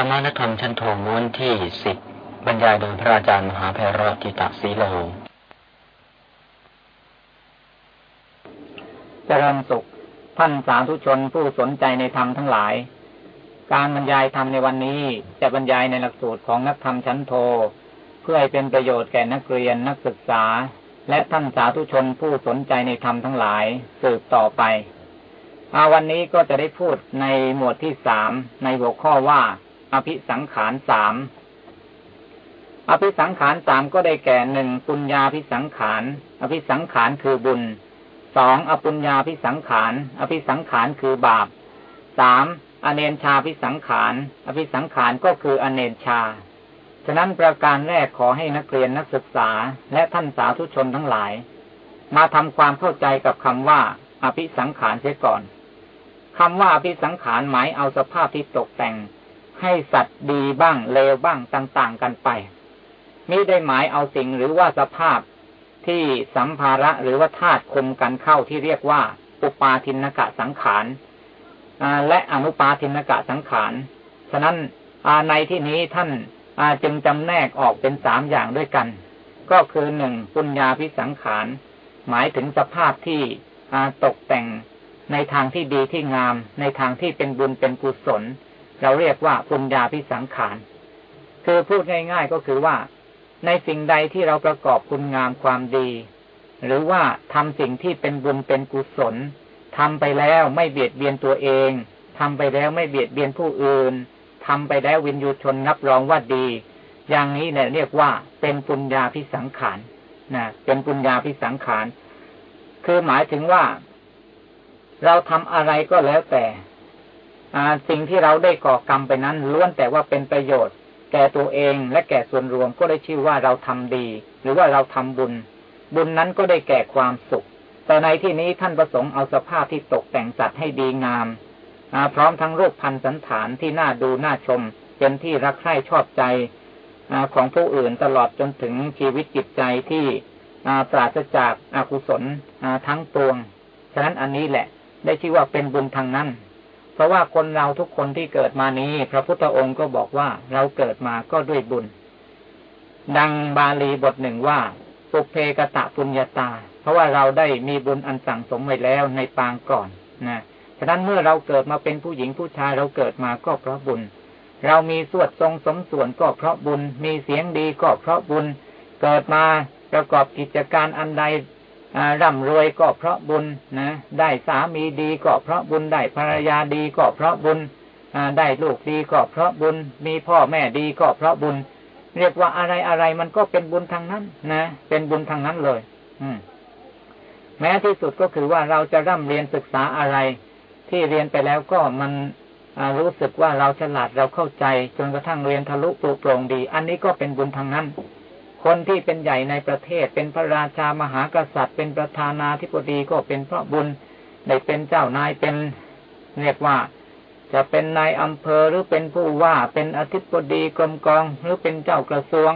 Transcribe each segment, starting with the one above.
รรมนัธรรมชั้นโทม้วนที่สิบบรรยายโดยพระอาจารย์มหาเพรติตะสีโลเจริญสุขท่านสาธุชนผู้สนใจในธรรมทั้งหลาย การบรรยายธรรมในวันนี้จะบรรยายในหลักสูตรของนักธรรมชั้นโท เพื่อให้เป็นประโยชน์แก่นักเรียนนักศึกษา และท่านสาธุชนผู้สนใจในธรรมทั้งหลายสืบต่อไปอาวันนี้ก็จะได้พูดในหมวดที่สามในหัวข้อว่า อภิสังขารสามอภิสังขารสามก็ได้แก่หนึ่งปุญญาภิสังขารอภิสังขารคือบุญสองอปุญญาภิสังขารอภิสังขารคือบาปสามอเนนชาภิสังขารอภิสังขารก็คืออเนนชา ฉะนั้นประการแรกขอให้นักเรียนนักศึกษาและท่านสาธุชนทั้งหลาย มาทำความเข้าใจกับคำว่า อภิสังขารเสียก่อนคำว่าอภิสังขารหมายเอาสภาพที่ตกแต่ง ให้สัตว์ดีบ้างเลวบ้างต่างๆกันไปมิได้หมายเอาสิ่งหรือว่าสภาพที่สัมภาระหรือว่าธาตุคมกันเข้าที่เรียกว่าอุปาทินกะสังขารและอนุปาทินกะสังขาร ฉะนั้นในที่นี้ท่านจึงจำแนกออกเป็นสามอย่างด้วยกัน ก็คือหนึ่งปุญญาพิสังขาร หมายถึงสภาพที่ตกแต่งในทางที่ดีที่งาม ในทางที่เป็นบุญเป็นกุศล เราเรียกว่าปุญญาพิสังขาร คือพูดง่าย ๆก็คือว่า ในสิ่งใดที่เราประกอบคุณงามความดี หรือว่าทำสิ่งที่เป็นบุญเป็นกุศลทำไปแล้วไม่เบียดเบียนตัวเองทำไปแล้วไม่เบียดเบียนผู้อื่นทำไปแล้ววินยูชนนับรองว่าดี อย่างนี้เนี่ยเรียกว่าเป็นปุญญาพิสังขารนะเป็นปุญญาพิสังขาร คือหมายถึงว่า เราทำอะไรก็แล้วแต่ สิ่งที่เราได้ก่อกรรมไปนั้นล้วนแต่ว่าเป็นประโยชน์ แก่ตัวเองและแก่ส่วนรวมก็ได้ชื่อว่าเราทำดี หรือว่าเราทำบุญ บุญนั้นก็ได้แก่ความสุข แต่ในที่นี้ท่านประสงค์เอาสภาพที่ตกแต่งสัตว์ให้ดีงามพร้อมทั้งรูปพันธ์สันฐานที่น่าดูน่าชมเป็นที่รักใคร่ชอบใจของผู้อื่นตลอดจนถึงชีวิตจิตใจที่ปราศจากอากุศลทั้งปวง ฉะนั้นอันนี้แหละได้ชื่อว่าเป็นบุญทางนั้น ราะว่าคนเราทุกคนที่เกิดมานี้ พระพุทธองค์ก็บอกว่าเราเกิดมาก็ด้วยบุญ ดังบาลีบทหนึ่งว่าปุเพกะตะปุญญาตา เพราะว่าเราได้มีบุญอันสั่งสมไว้แล้วในปางก่อนนะฉะนั้นเมื่อเราเกิดมาเป็นผู้หญิงผู้ชายเราเกิดมาก็เพราะบุญ เรามีสวดทรงสมส่วนก็เพราะบุญ มีเสียงดีก็เพราะบุญ เกิดมาประกอบกิจการอันใด ร่ำรวยก็เพราะบุญนะ ได้สามีดีก็เพราะบุญ ได้ภรรยาดีก็เพราะบุญได้ลูกดีก็เพราะบุญ มีพ่อแม่ดีก็เพราะบุญ เรียกว่าอะไรอะไรมันก็เป็นบุญทางนั้นนะ เป็นบุญทางนั้นเลย อืม แม้ที่สุดก็คือว่าเราจะร่ำเรียนศึกษาอะไร ที่เรียนไปแล้วก็มันรู้สึกว่าเราฉลาดเราเข้าใจ จนกระทั่งเรียนทะลุปลุกโปร่งดี อันนี้ก็เป็นบุญทางนั้น คนที่เป็นใหญ่ในประเทศ เป็นพระราชามหากษัตริย์ เป็นประธานาธิบดีก็เป็นพระบุญได้เป็นเจ้านายเป็นเรียกว่า จะเป็นนายอำเภอหรือเป็นผู้ว่าเป็นอธิบดีกรมกองหรือเป็นเจ้ากระทรวง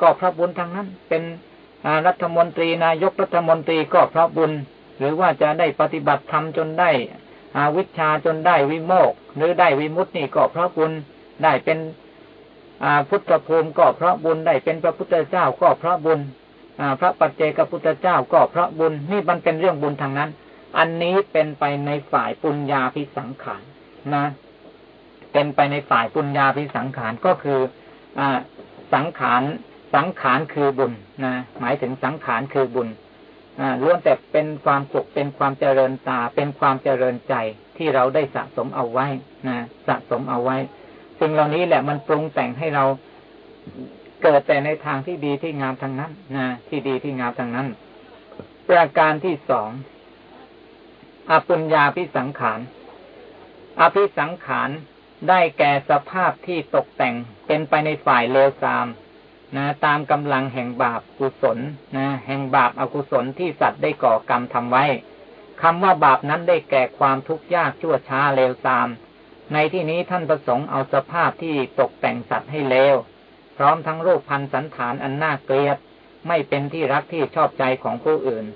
ก็พระบุญทั้งนั้น เป็นรัฐมนตรีนายกรัฐมนตรีก็พระบุญ หรือว่าจะได้ปฏิบัติธรรมจนได้วิชาจนได้วิโมกหรือได้วิมุตตินี่ก็พระบุญได้เป็น พุทธภูมิก็เพราะบุญได้เป็นพระพุทธเจ้าก็เพราะบุญพระปัจเจกพุทธเจ้าก็เพราะบุญนี่มันเป็นเรื่องบุญทางนั้น อันนี้เป็นไปในฝ่ายปุญญาพิสังขารนะ เป็นไปในฝ่ายปุญญาพิสังขารก็คืออสังขารสังขารคือบุญนะหมายถึงสังขารคือบุญล้วนแต่เป็นความสุขเป็นความเจริญตาเป็นความเจริญใจที่เราได้สะสมเอาไว้นะสะสมเอาไว้ สิ่งเหล่านี้แหละมันปรุงแต่งให้เราเกิดแต่ในทางที่ดีที่งามทางนั้นนะที่ดีที่งามทางนั้น ประการที่สองอปุญญาพิสังขารอภิสังขารได้แก่สภาพที่ตกแต่งเป็นไปในฝ่ายเลวทรามนะตามกำลังแห่งบาปกุศลนะแห่งบาปอากุศลที่สัตว์ได้ก่อกรรมทำไว้คำว่าบาปนั้นได้แก่ความทุกข์ยากชั่วช้าเลวทราม ในที่นี้ท่านประสงค์เอาสภาพที่ตกแต่งสัตว์ให้เลว พร้อมทั้งรูปพันธ์สันฐานอันน่าเกลียด ไม่เป็นที่รักที่ชอบใจของผู้อื่น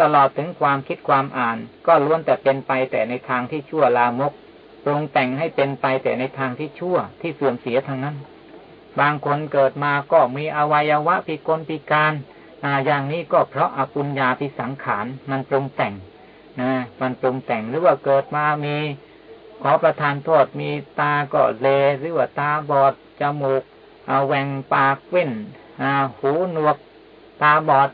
ตลอดถึงความคิดความอ่าน ก็ล้วนแต่เป็นไปแต่ในทางที่ชั่วลามกปรุงแต่งให้เป็นไปแต่ในทางที่ชั่วที่เสื่อมเสียทางนั้น บางคนเกิดมาก็มีอวัยวะพิกลพิการอาอย่างนี้ก็เพราะอปุญญาพิสังขารมันปรุงแต่งนะมันปรุงแต่งหรือว่าเกิดมามี ขอประทานโทษมีตาก็เลหรือว่าตาบอดจมูกเอาแหว่งปากเว้นหูหนวก ตาบอด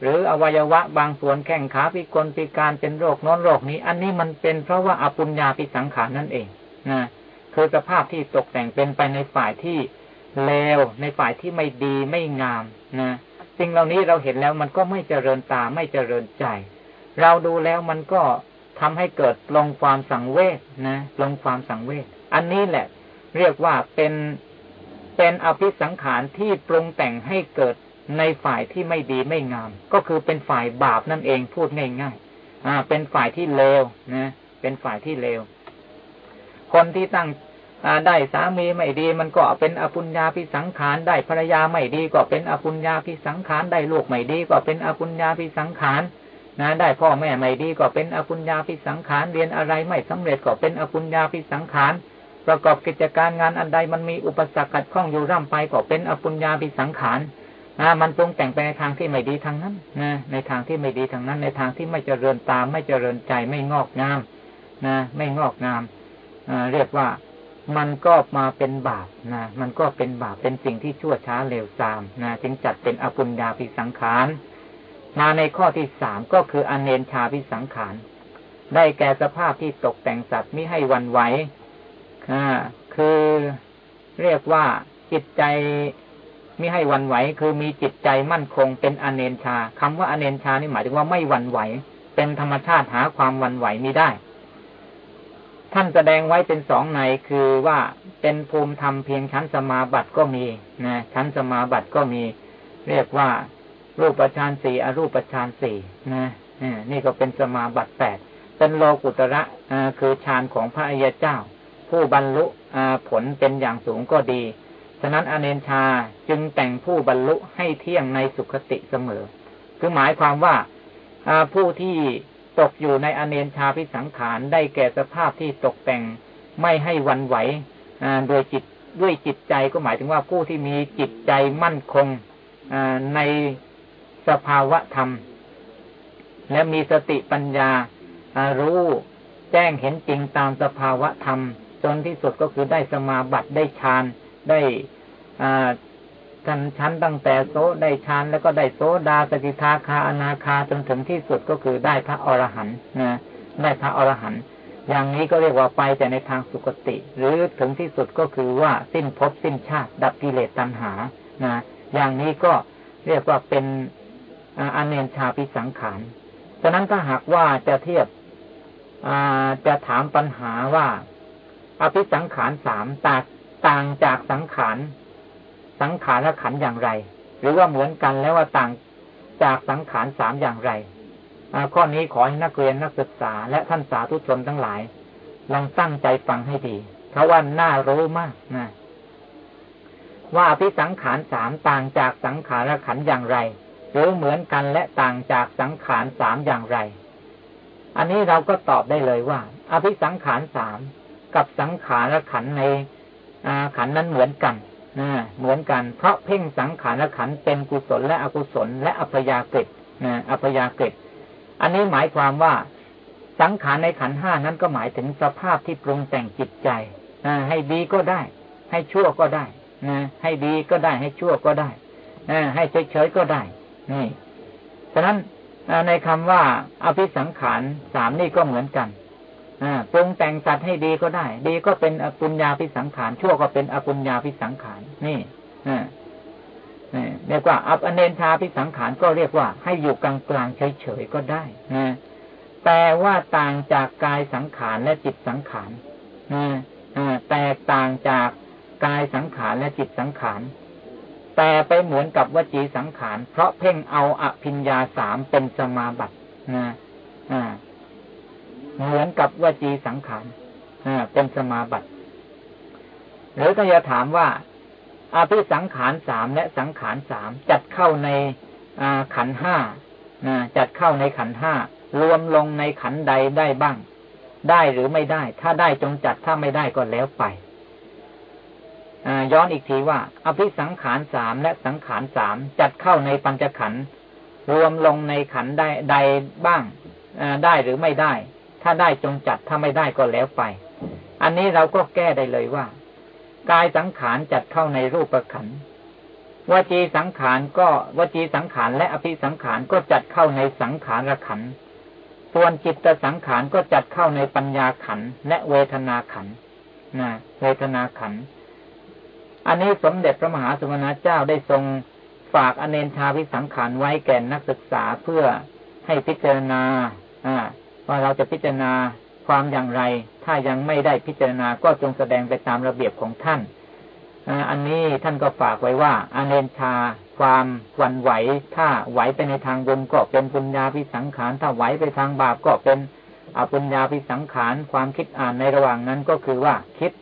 หรืออวัยวะบางส่วนแข้งขาพิกลพิการเป็นโรคน้นโรคนี้ อันนี้มันเป็นเพราะว่าอปุญญาพิสังขารนั่นเองนะคือสภาพที่ตกแต่งเป็นไปในฝ่ายที่เลวในฝ่ายที่ไม่ดีไม่งามนะสิ่งเหล่านี้เราเห็นแล้วมันก็ไม่เจริญตาไม่เจริญใจ เราดูแล้วมันก็ ทำให้เกิดลงความสังเวชนะลงความสังเวชอันนี้แหละ เรียกว่าเป็นเป็นอภิสังขารที่ปรุงแต่งให้เกิดในฝ่ายที่ไม่ดีไม่งาม ก็คือเป็นฝ่ายบาปนั่นเองพูดง่ายๆอ่า เป็นฝ่ายที่เลวนะเป็นฝ่ายที่เลวคนที่ตั้งได้สามีไม่ดี มันก็เป็นอปุญญาพิสังขารได้ภรรยาไม่ดี ก็เป็นอปุญญาพิสังขารได้ลูกไม่ดี ก็เป็นอปุญญาพิสังขาร นะได้พ่อแม่ไม่ดีก็เป็นอปุญญาพิสังขารเรียนอะไรไม่สำเร็จก็เป็นอปุญญาพิสังขารประกอบกิจการงานอันใดมันมีอุปสรรคขัดข้องอยู่ร่ำไปก็เป็นอปุญญาพิสังขารนะมันปรุงแต่งไปในทางที่ไม่ดีทางนั้นนะในทางที่ไม่ดีทางนั้น ในทางที่ไม่เจริญตาม ไม่เจริญใจไม่งอกงามนะไม่งอกงามเรียกว่ามันก็มาเป็นบาปนะมันก็เป็นบาปเป็นสิ่งที่ชั่วช้าเร็วซามนะจึงจัดเป็นอปุญญาพิสังขาร มาในข้อที่สามก็คืออเนนชาพิสังขาร ได้แก่สภาพที่ตกแต่งสัตว์ไม่ให้วันไหวคือเรียกว่าจิตใจไม่ให้วันไหว คือมีจิตใจมั่นคงเป็นอเนนชาคำว่าอเนนชานี่หมายถึงว่าไม่วันไหว เป็นธรรมชาติหาความวันไหวม่ได้ ท่านแสดงไว้เป็นสองในคือว่าเป็นภูมิธรรมเพียงชั้นสมาบัติก็มีนะชั้นสมาบัติก็มี เรียกว่า รูปฌานสี่อรูปฌานสี่นะนี่ก็เป็นสมาบัติแปดเป็นโลกุตระคือฌานของพระอริยเจ้า ผู้บรรลุผลเป็นอย่างสูงก็ดี ฉะนั้นอเนนชาจึงแต่งผู้บรรลุให้เที่ยงในสุขติเสมอ คือหมายความว่าผู้ที่ตกอยู่ในอเนนชาพิสังขารได้แก่สภาพที่ตกแต่งไม่ให้วันไหวโดยจิตด้วยจิตใจก็หมายถึงว่าผู้ที่มีจิตใจมั่นคงใน สภาวะธรรม และมีสติปัญญารู้แจ้งเห็นจริงตามสภาวะธรรม จนที่สุดก็คือได้สมาบัติได้ฌานได้ชั้นชั้นตั้งแต่โซได้ฌานแล้วก็ได้โซดาสกิทาคาอนาคาจนถึงที่สุดก็คือได้พระอรหันต์นะได้พระอรหันต์อย่างนี้ก็เรียกว่าไปแต่ในทางสุคติ หรือถึงที่สุดก็คือว่าสิ้นภพสิ้นชาติ ดับกิเลสตัณหานะอย่างนี้ก็เรียกว่าเป็น อเนนชาพิสังขารฉะนั้นถ้าหากว่าจะเทียบจะถามปัญหาว่าอภิสังขารสามตากต่างจากสังขารสังขารและขันอย่างไร หรือว่าเหมือนกันแล้วว่าต่างจากสังขารสามอย่างไรข้อนี้ขอให้นักเรียนนักศึกษา และท่านสาธุชนทั้งหลายลองตั้งใจฟังให้ดี เพราะว่าน่ารู้มากนะว่าอภิสังขารสามต่างจากสังขารและขันอย่างไร หรือเหมือนกันและต่างจากสังขารสามอย่างไร อันนี้เราก็ตอบได้เลยว่า อภิสังขารสามกับสังขารขันในขันนั้นเหมือนกันเหมือนกัน เพราะเพ่งสังขารขันเป็นกุศลและอกุศล และอัพยากฤิอัพยากฤิอันนี้หมายความว่าสังขารในขันห้านั้นก็หมายถึงสภาพที่ปรุงแต่งจิตใจให้ดีก็ได้ ให้ชั่วก็ได้ให้ดีก็ได้ให้ชั่วก็ได้ให้เฉยๆก็ได้ นี่ฉะนั้นในคำว่าอภิสังขารสามนี่ก็เหมือนกันปรุงแต่งสัตว์ให้ดีก็ได้ ดีก็เป็นอปุญญาพิสังขาร ชั่วก็เป็นอปุญญาพิสังขาร นี่นี่เรียกว่าอัปอเนนชาพิสังขารก็เรียกว่าให้อยู่กลางกลางเฉยๆก็ได้นะแต่ว่าต่างจากกายสังขารและจิตสังขารนะแตกต่างจากกายสังขารและจิตสังขาร แต่ไปเหมือนกับวจีสังขาร เพราะเพ่งเอาอภิญญาสามเป็นสมาบัตินะอ่าเหมือนกับวจีสังขารอ่าเป็นสมาบัติหรือถ้าจะถามว่าอาภิสังขารสามและสังขารสามจัดเข้าในขันห้าจัดเข้าในขันห้ารวมลงในขันใดได้บ้าง ได้หรือไม่ได้ ถ้าได้จงจัดถ้าไม่ได้ก็แล้วไป ย้อนอีกทีว่า อภิสังขารสามและสังขารสามจัดเข้าในปัญจขันธ์รวมลงในขันได้ใดบ้างได้หรือไม่ได้ ถ้าได้จงจัดถ้าไม่ได้ก็แล้วไป อันนี้เราก็แก้ได้เลยว่ากายสังขารจัดเข้าในรูปขันธ์วจีสังขารก็วจีสังขารและอภิสังขารก็จัดเข้าในสังขารขันธ์ส่วนจิตสังขารก็จัดเข้าในปัญญาขันธ์และเวทนาขันนะเวทนาขันธ์ อันนี้สมเด็จพระมหาสมณเจ้าได้ทรงฝากอเนนชาวิสังขารไว้แก่นักศึกษาเพื่อให้พิจารณาว่าเราจะพิจารณาความอย่างไร ถ้ายังไม่ได้พิจารณาก็จงแสดงไปตามระเบียบของท่านอันนี้ท่านก็ฝากไว้ว่าอเนนชาความวันไหว ถ้าไหวไปในทางบุญก็เป็นปุญญาพิสังขาร ถ้าไหวไปทางบาปก็เป็นอปุญญาพิสังขาร ความคิดอ่านในระหว่างนั้นก็คือว่าคิด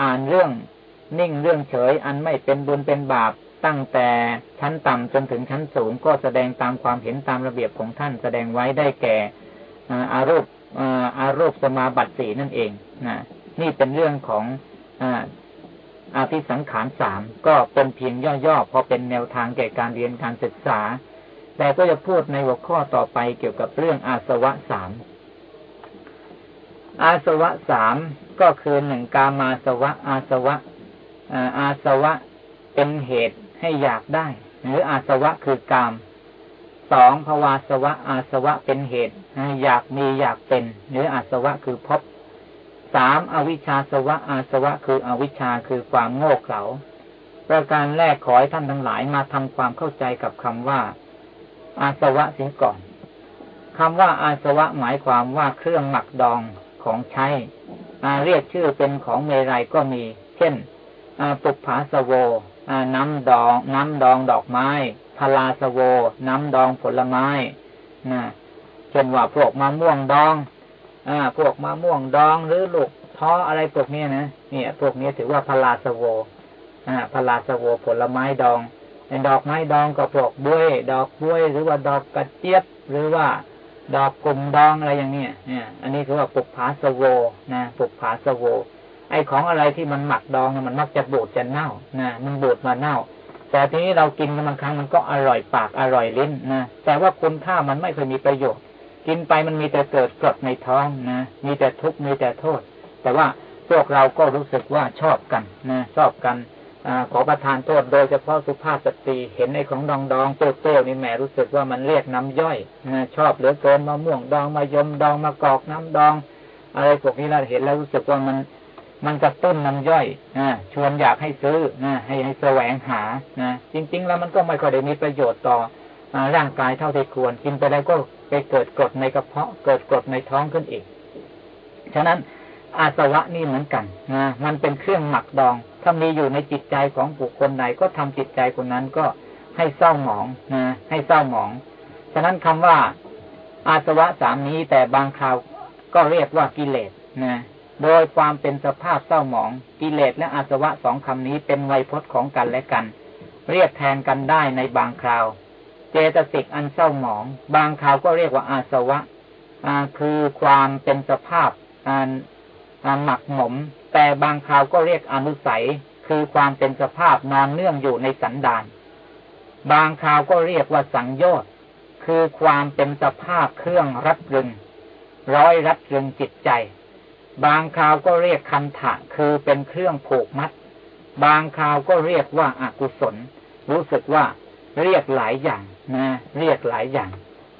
อ่านเรื่อง นิ่งเรื่องเฉยอันไม่เป็นบุญเป็นบาป ตั้งแต่ชั้นต่ำจนถึงชั้นสูง ก็แสดงตามความเห็นตามระเบียบของท่านแสดงไว้ได้แก่อารูปอารูปสมาบัติสีนั่นเองนะนี่เป็นเรื่องของอาภิสังขารสามก็เป็นเพียงย่อๆพอเป็นแนวทางแก่การเรียนการศึกษา แต่ก็จะพูดในหัวข้อต่อไปเกี่ยวกับเรื่องอาสวะสามอาสวะสามก็คือหนึ่งกามาสวะ อาสวะ อาสวะเป็นเหตุให้อยากได้ หรืออาสวะคือกามสองภวาสวะ อาสวะเป็นเหตุอยากมีอยากเป็น หรืออาสวะคือพบสามอวิชชาสวะ อาสวะคืออวิชชาคือความโง่เขลาประการแรกขอให้ท่านทั้งหลายมาทำความเข้าใจกับคำว่า อาสวะเสียก่อนคำว่าอาสวะหมายความว่าเครื่องหมักดองของใช้เรียกชื่อเป็นของเมรัยก็มี เช่น ปุปผาสโวน้ำดองน้ำดองดอกไม้พลาสโว น้ำดองผลไม้นะเช่นว่าพวกมะม่วงดอง อ่า พวกมะม่วงดองหรือลูกท้ออะไรพวกนี้นะเนี่ย พวกนี้ถือว่าพลาสโว อ่าพลาสโวผลไม้ดองในดอกไม้ดองก็พวกบ้วย ดอกบ้วย หรือว่าดอกกระเจี๊ยบ หรือว่า ดอกกลุ่มดองอะไรอย่างเนี้ยเนี่ย อันนี้คือว่าปุกผาสโวนะปุกผาสโว ไอ้ของอะไรที่มันหมักดองมันมักจะบูดจะเน่านะมันบูดมาเน่า แต่ทีนี้เรากินกันบางครั้งมันก็อร่อยปากอร่อยลิ้นนะแต่ว่าคุณค่ามันไม่เคยมีประโยชน์ กินไปมันมีแต่เกิดกรดในท้องนะมีแต่ทุกข์มีแต่โทษ แต่ว่าพวกเราก็รู้สึกว่าชอบกันนะชอบกันอขอประทานโทษโดยเฉพาะสุภาพสตรีเห็นในของดองดองเปรี้ยวๆนี่แหมรู้สึกว่ามันเรียกน้ำย่อยนะชอบเหลือเกินมะม่วงดองมายมดองมะกอกน้ำดอง อะไรพวกนี้เราเห็นแล้วรู้สึกว่ามัน มันกระตุ้นน้ำย่อยนะชวนอยากให้ซื้อนะให้ให้แสวงหานะจริง ๆ แล้วมันก็ไม่ค่อยได้มีประโยชน์ต่อร่างกายเท่าที่ควร กินไปแล้วก็ไปเกิดกรดในกระเพาะ เกิดกรดในท้องขึ้นอีก ฉะนั้นอาสวะนี่เหมือนกันนะมันเป็นเครื่องหมักดอง ถ้ามีอยู่ในจิตใจของบุคคลใดก็ทำจิตใจคนนั้นก็ให้เศร้าหมองนะให้เศร้าหมอง ฉะนั้นคำว่าอาสวะสามนี้แต่บางคราวก็เรียกว่ากิเลสนะ โดยความเป็นสภาพเศร้าหมอง กิเลสและอาสวะสองคำนี้เป็นไวยพจน์ของกันและกัน เรียกแทนกันได้ในบางคราว เจตสิกอันเศร้าหมอง บางคราวก็เรียกว่าอาสวะคือความเป็นสภาพอันหมักหมม แต่บางคราวก็เรียกอนุสัย คือความเป็นสภาพนอนเนื่องอยู่ในสันดาน บางคราวก็เรียกว่าสังโยชน์คือความเป็นสภาพเครื่องรัดรึง ร้อยรัดรึงจิตใจ บางคราวก็เรียกคันถะคือเป็นเครื่องผูกมัด บางคราวก็เรียกว่าอากุศล รู้สึกว่าเรียกหลายอย่างนะเรียกหลายอย่าง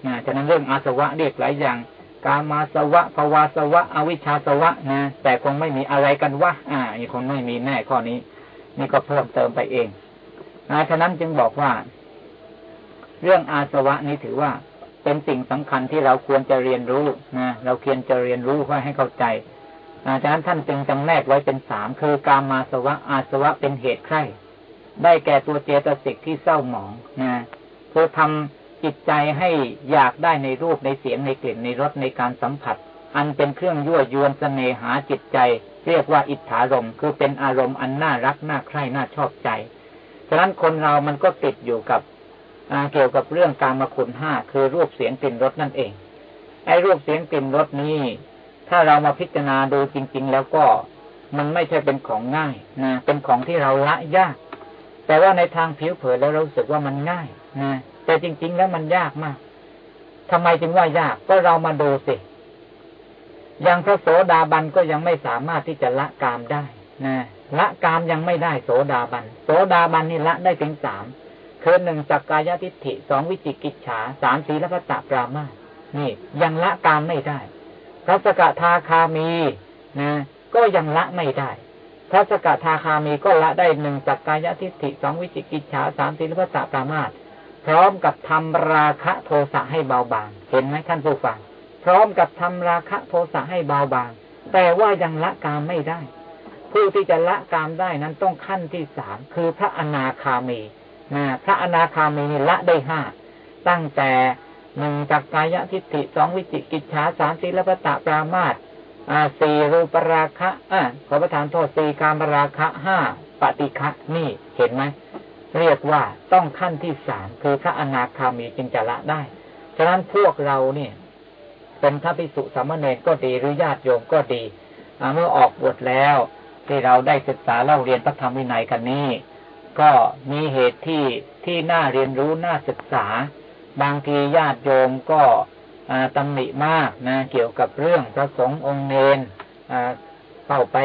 นะฉะนั้นเรื่องอาสวะเรียกหลายอย่าง กามาสวะภวาสวะ อวิชชาสวะนะแต่คงไม่มีอะไรกันวะอ่านี่คงไม่มีแน่ข้อนี้ นี่ก็เพิ่มเติมไปเองนะฉะนั้นจึงบอกว่า เรื่องอาสวะนี้ถือว่าเป็นสิ่งสำคัญที่เราควรจะเรียนรู้นะเราควรจะเรียนรู้เพื่อให้เข้าใจ ฉะนั้นท่านจึงจำแนกไว้เป็นสามคือกามาสวะอาสวะเป็นเหตุใคร่ได้แก่ตัวเจตสิกที่เศร้าหมองนะเพื่อทำจิตใจให้อยากได้ในรูปในเสียงในกลิ่นในรสในการสัมผัส อันเป็นเครื่องยั่วยวนสเสน่หาจิตใจ เรียกว่าอิทธารมคือเป็นอารมณ์อันน่ารักน่าใคร่น่าชอบใจฉะนั้นคนเรามันก็ติดอยู่กับเกี่ยวกับเรื่องการมาคุณห้าคือรูปเสียงกลิ่นรสนั่นเองไอ้รูปเสียงกลิ่นรสนี้ ถ้าเรามาพิจารณาดูจริง ๆ แล้วก็มันไม่ใช่เป็นของง่ายนะเป็นของที่เราละยาก แต่ว่าในทางผิวเผินแล้วเราสึกว่ามันง่ายนะแต่จริง ๆ แล้วมันยากมากทำไมจึงว่ายากก็เรามาดูสิอย่างพระโสดาบันก็ยังไม่สามารถที่จะละกามได้นะละกามยังไม่ได้โสดาบัน โสดาบันนี่ละได้ถึงสามคือหนึ่งสักกายทิฏฐิสองวิจิกิจฉาสามสีลพัตตปรามานี่ยังละกามไม่ได้ พระสกทาคามีนะ ก็ยังละไม่ได้ พระสกทาคามีก็ละได้หนึ่งสักกายทิฏฐิสองวิจิกิจฉาสามสีลพัตตปรามาตพร้อมกับทำราคะโทสะให้เบาบาง เห็นไหมท่านผู้ฟัง พร้อมกับทำราคะโทสะให้เบาบาง แต่ว่ายังละกามไม่ได้ ผู้ที่จะละกามได้นั้นต้องขั้นที่สามคือพระอนาคามีนะพระอนาคามีละได้ห้าตั้งแต่ หนึ่งจักกายทิฏฐิสองวิจิกิจฉาสามสีลปตะปรามาตสี่รูปราคะอ่าขอประทานโทษสี่การมราคะห้าปฏิฆะนี่เห็นไหมเรียกว่าต้องขั้นที่สามคือพระอนาคามีจึงจะละได้ ฉะนั้นพวกเราเนี่ย เป็นพระภิกษุสามเณรก็ดีหรือญาติโยมก็ดีเมื่อออกบวชแล้วที่เราได้ศึกษาเล่าเรียนพระธรรมวินัยกันนี้ ก็มีเหตุที่ที่น่าเรียนรู้น่าศึกษา บางทีญาติโยมก็ตำหนิมากนะ เกี่ยวกับเรื่องพระสงฆ์องค์เนนเข้าไป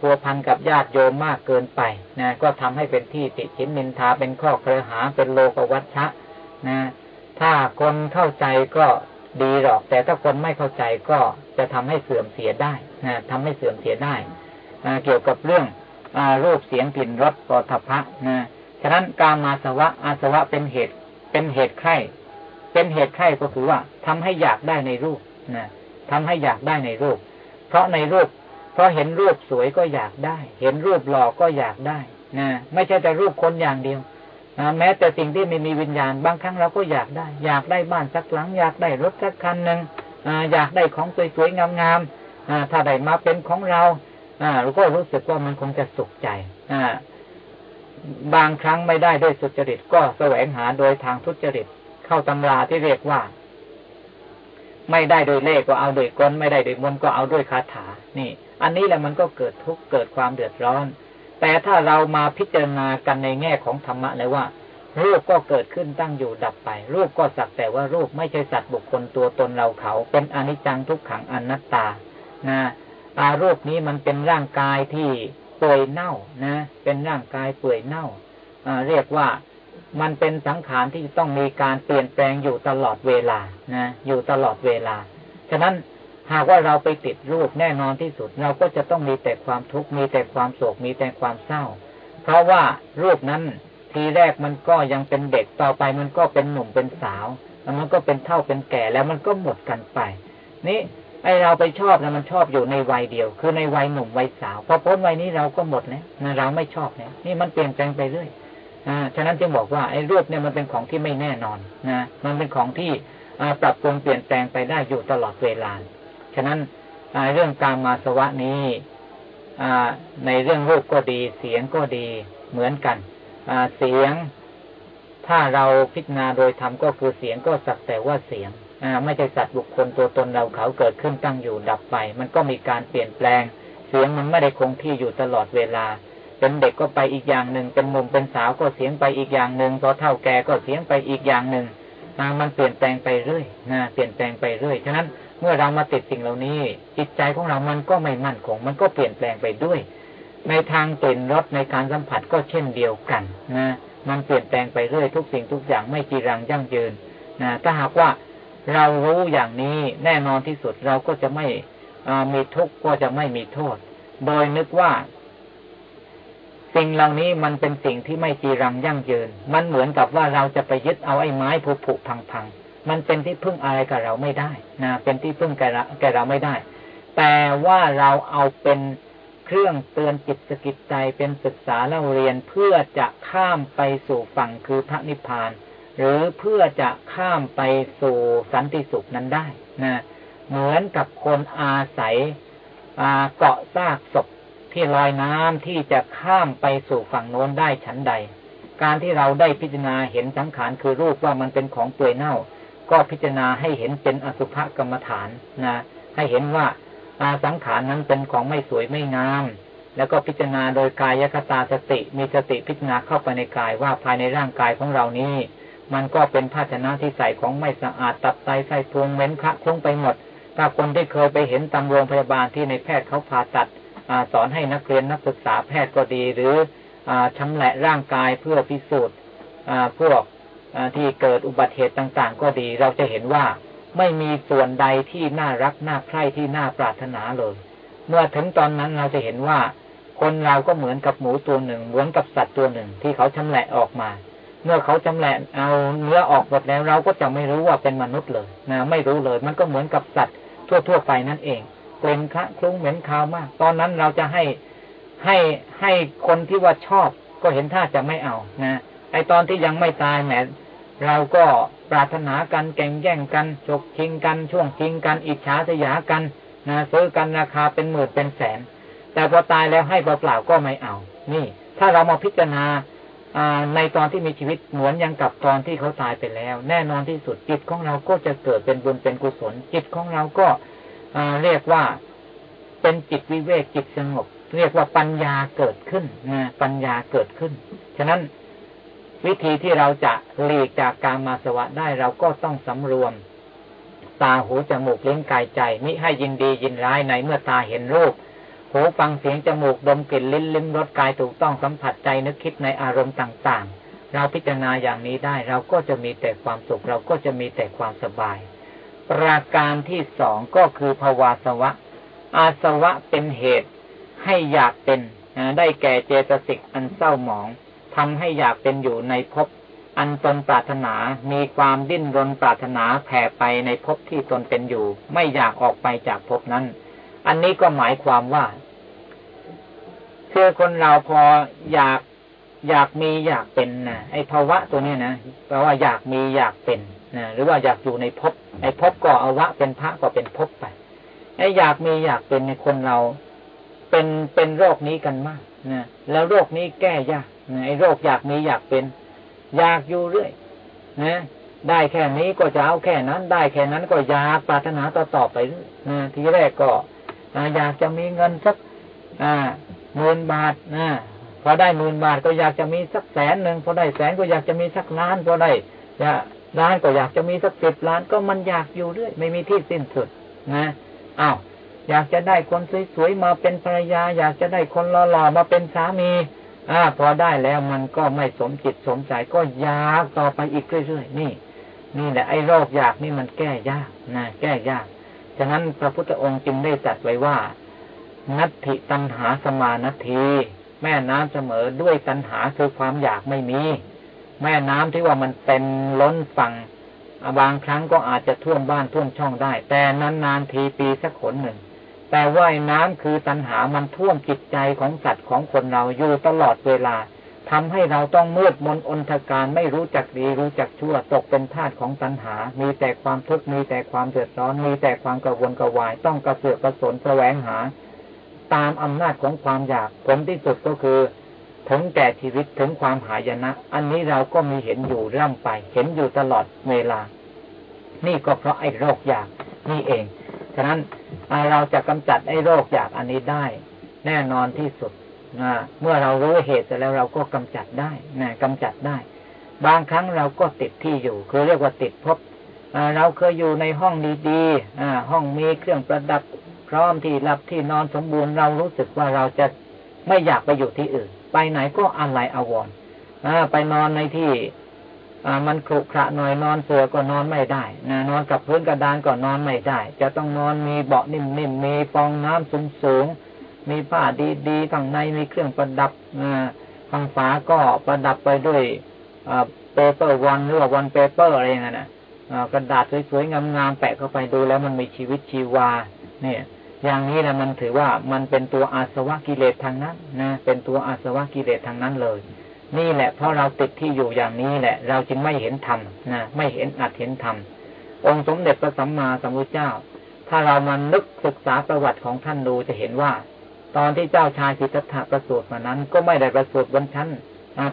พัวพันกับญาติโยมมากเกินไปนะก็ทำให้เป็นที่ติชินนินทาเป็นข้อเครหาเป็นโลกวัชชะนะถ้าคนเข้าใจก็ดีหรอก แต่ถ้าคนไม่เข้าใจก็จะทำให้เสื่อมเสียได้นะทำให้เสื่อมเสียได้นะเกี่ยวกับเรื่องอรูปเสียงกลิ่นรสปฐพะนะฉะนั้นการมาสวะอาสวะเป็นเหตุ เป็นเหตุไข้เป็นเหตุไข้ก็คือว่าทำให้อยากได้ในรูปนะทำให้อยากได้ในรูป เพราะในรูป เพราะเห็นรูปสวยก็อยากได้ เห็นรูปหล่อก็อยากได้นะไม่ใช่แต่รูปคนอย่างเดียวนะแม้แต่สิ่งที่ไม่มีวิญญาณบางครั้งเราก็อยากได้ อยากได้บ้านสักหลัง อยากได้รถสักคันหนึ่งอยากได้ของสวยๆงามๆถ้าได้มาเป็นของเราเราก็รู้สึกว่ามันคงจะสุขใจ บางครั้งไม่ได้ด้วยสุจริตก็แสวงหาโดยทางทุจริต เข้าตำราที่เรียกว่า ไม่ได้โดยเลขก็เอาโดยกลไม่ได้โดยมนก็เอาด้วยคาถา นี่ อันนี้แหละมันก็เกิดทุกข์เกิดความเดือดร้อน แต่ถ้าเรามาพิจารณากันในแง่ของธรรมะเลยว่า รูปก็เกิดขึ้นตั้งอยู่ดับไป รูปก็สักแต่ว่ารูปไม่ใช่สัตว์บุคคลตัวตนเราเขา เป็นอนิจจังทุกขังอนัตตา นะอารูปนี้มันเป็นร่างกายที่ เปื่อยเน่านะ เป็นร่างกายเปื่อยเน่าอ่าเรียกว่ามันเป็นสังขารที่ต้องมีการเปลี่ยนแปลงอยู่ตลอดเวลานะ อยู่ตลอดเวลา ฉะนั้นหากว่าเราไปติดรูปแน่นอนที่สุด เราก็จะต้องมีแต่ความทุกข์มีแต่ความโศกมีแต่ความเศร้า เพราะว่ารูปนั้นทีแรกมันก็ยังเป็นเด็กต่อไปมันก็เป็นหนุ่มเป็นสาว แล้วมันก็เป็นเท่าเป็นแก่แล้วมันก็หมดกันไป นี่ ไอเราไปชอบนะมันชอบอยู่ในวัยเดียว คือในวัยหนุ่มวัยสาวพอพ้นวัยนี้เราก็หมดนะเราไม่ชอบเนี่ยนี่มันเปลี่ยนแปลงไปเรื่อยอ่าฉะนั้นจึงบอกว่าไอ้รูปเนี่ยมันเป็นของที่ไม่แน่นอนนะมันเป็นของที่ปรับปรุงเปลี่ยนแปลงไปได้อยู่ตลอดเวลา ฉะนั้นเรื่องการมาสวะนี้ในเรื่องรูปก็ดี เสียงก็ดีเหมือนกันเสียงถ้าเราพิจารณาโดยธรรมก็คือเสียงก็สักแต่ว่าเสียง ไม่ใช่สัตว์บุคคลตัวตนเราเขาเกิดขึ้นตั้งอยู่ดับไป มันก็มีการเปลี่ยนแปลง เสียงมันไม่ได้คงที่อยู่ตลอดเวลา เป็นเด็กก็ไปอีกอย่างหนึ่ง เป็นหนุ่มเป็นสาวก็เสียงไปอีกอย่างหนึ่งพอเท่าแก่ก็เสียงไปอีกอย่างหนึ่งมันเปลี่ยนแปลงไปเรื่อยนะเปลี่ยนแปลงไปเรื่อยฉะนั้นเมื่อเรามาติดสิ่งเหล่านี้ จิตใจของเรามันก็ไม่มั่นคง มันก็เปลี่ยนแปลงไปด้วย ในทางกลิ่นรสในการสัมผัสก็เช่นเดียวกันนะมันเปลี่ยนแปลงไปเรื่อยทุกสิ่งทุกอย่างไม่จีรังยั่งยืนนะถ้าหากว่า เรารู้อย่างนี้แน่นอนที่สุดเราก็จะไม่มีทุกข์ก็จะไม่มีโทษ โดยนึกว่า สิ่งเหล่านี้มันเป็นสิ่งที่ไม่จีรังยั่งยืน มันเหมือนกับว่าเราจะไปยึดเอาไอ้ไม้ผุผุพังพังมันเป็นที่พึ่งอะไรกับเราไม่ได้นะเป็นที่พึ่งแก่เราแกเราไม่ได้ แต่ว่าเราเอาเป็นเครื่องเตือนจิตสกิจใจเป็นศึกษาเล่าเรียนเพื่อจะข้ามไปสู่ฝั่งคือพระนิพพาน หรือเพื่อจะข้ามไปสู่สันติสุขนั้นได้นะเหมือนกับคนอาศัยเกาะซากศพที่ลอยน้ำที่จะข้ามไปสู่ฝั่งโน้นได้ชั้นใด การที่เราได้พิจารณาเห็นสังขารคือรูปว่ามันเป็นของเปื่อยเน่า ก็พิจารณาให้เห็นเป็นอสุภกรรมฐานนะให้เห็นว่าอาสังขารนั้นเป็นของไม่สวยไม่งาม แล้วก็พิจารณาโดยกายคตาสติมีสติพิจารณาเข้าไปในกายว่าภายในร่างกายของเรานี้ มันก็เป็นภาชนะที่ใส่ของไม่สะอาดตับไตไส้พุงเหม็นคะคลุ้งไปหมด ถ้าคนที่เคยไปเห็นตามโรงพยาบาลที่ในแพทย์เขาผ่าตัดอสอนให้นักเรียนนักศึกษาแพทย์ก็ดี หรืออชำแหละร่างกายเพื่อพิสูจน์พวกที่เกิดอุบัติเหตุต่างๆ ก็ดี เราจะเห็นว่าไม่มีส่วนใดที่น่ารักน่าใคร่ที่น่าปรารถนาเลย เมื่อถึงตอนนั้นเราจะเห็นว่า คนเราก็เหมือนกับหมูตัวหนึ่งเหมือนกับสัตว์ตัวหนึ่งที่เขาชำแหละออกมา เมื่อเขาชำแหละเอาเนื้อออกหมดแล้วเราก็จะไม่รู้ว่าเป็นมนุษย์เลยนะไม่รู้เลย มันก็เหมือนกับสัตว์ทั่วๆไปนั่นเองกลิ่นคะคลุ้งเหม็นคาวมาก ตอนนั้นเราจะให้ให้ให้คนที่ว่าชอบ ก็เห็นท่าจะไม่เอานะไอตอนที่ยังไม่ตายแหมเราก็ปรารถนากันแก่งแย่งกันฉกชิงกัน ช่วงชิงกัน อิจฉาสยากันนะซื้อกันราคาเป็นหมื่นเป็นแสน แต่พอตายแล้วให้เปล่าๆก็ไม่เอา นี่ ถ้าเรามาพิจารณา ในตอนที่มีชีวิตเหมือนยังกับตอนที่เขาตายไปแล้ว แน่นอนที่สุดจิตของเราก็จะเกิดเป็นบุญเป็นกุศล จิตของเราก็เรียกว่าเป็นจิตวิเวกจิตสงบ เรียกว่าปัญญาเกิดขึ้นนะปัญญาเกิดขึ้น ฉะนั้นวิธีที่เราจะหลีกจากการมาสวะได้เราก็ต้องสำรวม ตาหูจมูกลิ้นกายใจมิให้ยินดียินร้ายในเมื่อตาเห็นรูป หูฟังเสียงจมูกดมกลิ่นลิ้นลิ้มรสกายถูกต้องสัมผัสใจนึกคิดในอารมณ์ต่างๆ เราพิจารณาอย่างนี้ได้ เราก็จะมีแต่ความสุข เราก็จะมีแต่ความสบาย ประการที่สองก็คือภาวาสวะ อาสวะเป็นเหตุให้อยากเป็นได้แก่เจตสิกอันเศร้าหมองทำให้อยากเป็นอยู่ในภพอันตนปรารถนา มีความดิ้นรนปรารถนาแผ่ไปในภพที่ตนเป็นอยู่ ไม่อยากออกไปจากภพนั้น อันนี้ก็หมายความว่า คือคนเราพออยากอยากมีอยากเป็นนะไอ้ภาวะตัวนี้นะแปลว่าอยากมีอยากเป็นนะหรือว่าอยากอยู่ในภพไอ้ภพก็อวะเป็นพระก็เป็นภพไปไอ้อยากมีอยากเป็นในคนเราเป็นเป็นโรคนี้กันมากนะแล้วโรคนี้แก้ยากไอ้โรคอยากมีอยากเป็น อยากอยู่เรื่อยนะได้แค่นี้ก็จะเอาแค่นั้น ได้แค่นั้นก็อยากปรารถนาต่อต่อไปนะทีแรกก็ อยากจะมีเงินสักหมื่นบาทนะพอได้หมื่นบาทก็อยากจะมีสักแสนหนึ่งพอได้แสนก็อยากจะมีสักล้านพอได้จะล้านก็อยากจะมีสักสิบล้านก็มันอยากอยู่เรื่อยไม่มีที่สิ้นสุดนะอ้าวอยากจะได้คนสวยๆมาเป็นภรรยา อยากจะได้คนหล่อๆมาเป็นสามีอ่าพอได้แล้วมันก็ไม่สมจิตสมใจก็อยากต่อไปอีกเรื่อยๆนี่ นี่แหละไอ้โรคอยากนี่มันแก้ยากนะแก้ยาก ฉะนั้นพระพุทธองค์จึงได้จัดไว้ว่า นัตถิตัณหาสมานัตทีแม่น้ำเสมอด้วยตัณหาคือความอยากไม่มี แม่น้ำที่ว่ามันเต็มล้นฝั่งบางครั้งก็อาจจะท่วมบ้านท่วมช่องได้ แต่นานๆทีปีสักขนหนึ่ง แต่ว่ายน้ำคือตัณหามันท่วมจิตใจของสัตว์ของคนเราอยู่ตลอดเวลา ทำให้เราต้องมืดมนอนทการไม่รู้จักดีรู้จักชั่วตกเป็นทาสของตัณหา มีแต่ความทุกข์มีแต่ความเดือดร้อนมีแต่ความกระวนกระวาย ต้องกระเสือกกระสนแสวงหา ตามอำนาจของความอยากผลที่สุดก็คือ ถึงแก่ชีวิตถึงความหายนะ อันนี้เราก็มีเห็นอยู่ร่ำไป เห็นอยู่ตลอดเวลา นี่ก็เพราะไอ้โรคอยากนี่เอง ฉะนั้นเราจะกำจัดไอ้โรคอยากอันนี้ได้ แน่นอนที่สุด เมื่อเรารู้เหตุแล้วเราก็กำจัดได้นะกำจัดได้ บางครั้งเราก็ติดที่อยู่ คือเรียกว่าติดพบเราเคยอยู่ในห้องดีๆห้องมีเครื่องประดับพร้อมที่หลับที่นอนสมบูรณ์เรารู้สึกว่าเราจะไม่อยากไปอยู่ที่อื่น ไปไหนก็อะไรอาวรไปนอนในที่มันขรุขระหน่อยนอนเสื่อก็นอนไม่ได้นะนอนกับพื้นกระดานก็นอนไม่ได้ จะต้องนอนมีเบาะนิ่มๆมีฟองน้ำสูงๆ มีผ้าดีๆข้างในมีเครื่องประดับอ่าข้างฝาก็ประดับไปด้วย paper wall หรือว่าวันเปเปอร์อะไรอย่างเงี้ยนะกระดาษสวยๆงามๆแปะเข้าไปดูแล้วมันมีชีวิตชีวา เนี่ย อย่างนี้แหละมันถือว่ามันเป็นตัวอาสวะกิเลสทั้งนั้นนะเป็นตัวอาสวะกิเลสทั้งนั้นเลย นี่แหละเพราะเราติดที่อยู่อย่างนี้แหละ เราจึงไม่เห็นธรรมนะไม่เห็นอัดเห็นธรรมองค์สมเด็จพระสัมมาสัมพุทธเจ้า ถ้าเรามานึกศึกษาประวัติของท่านดูจะเห็นว่า ตอนที่เจ้าชายสิทธัตถะประสูติมานั้น ก็ไม่ได้ประสูติบนชั้น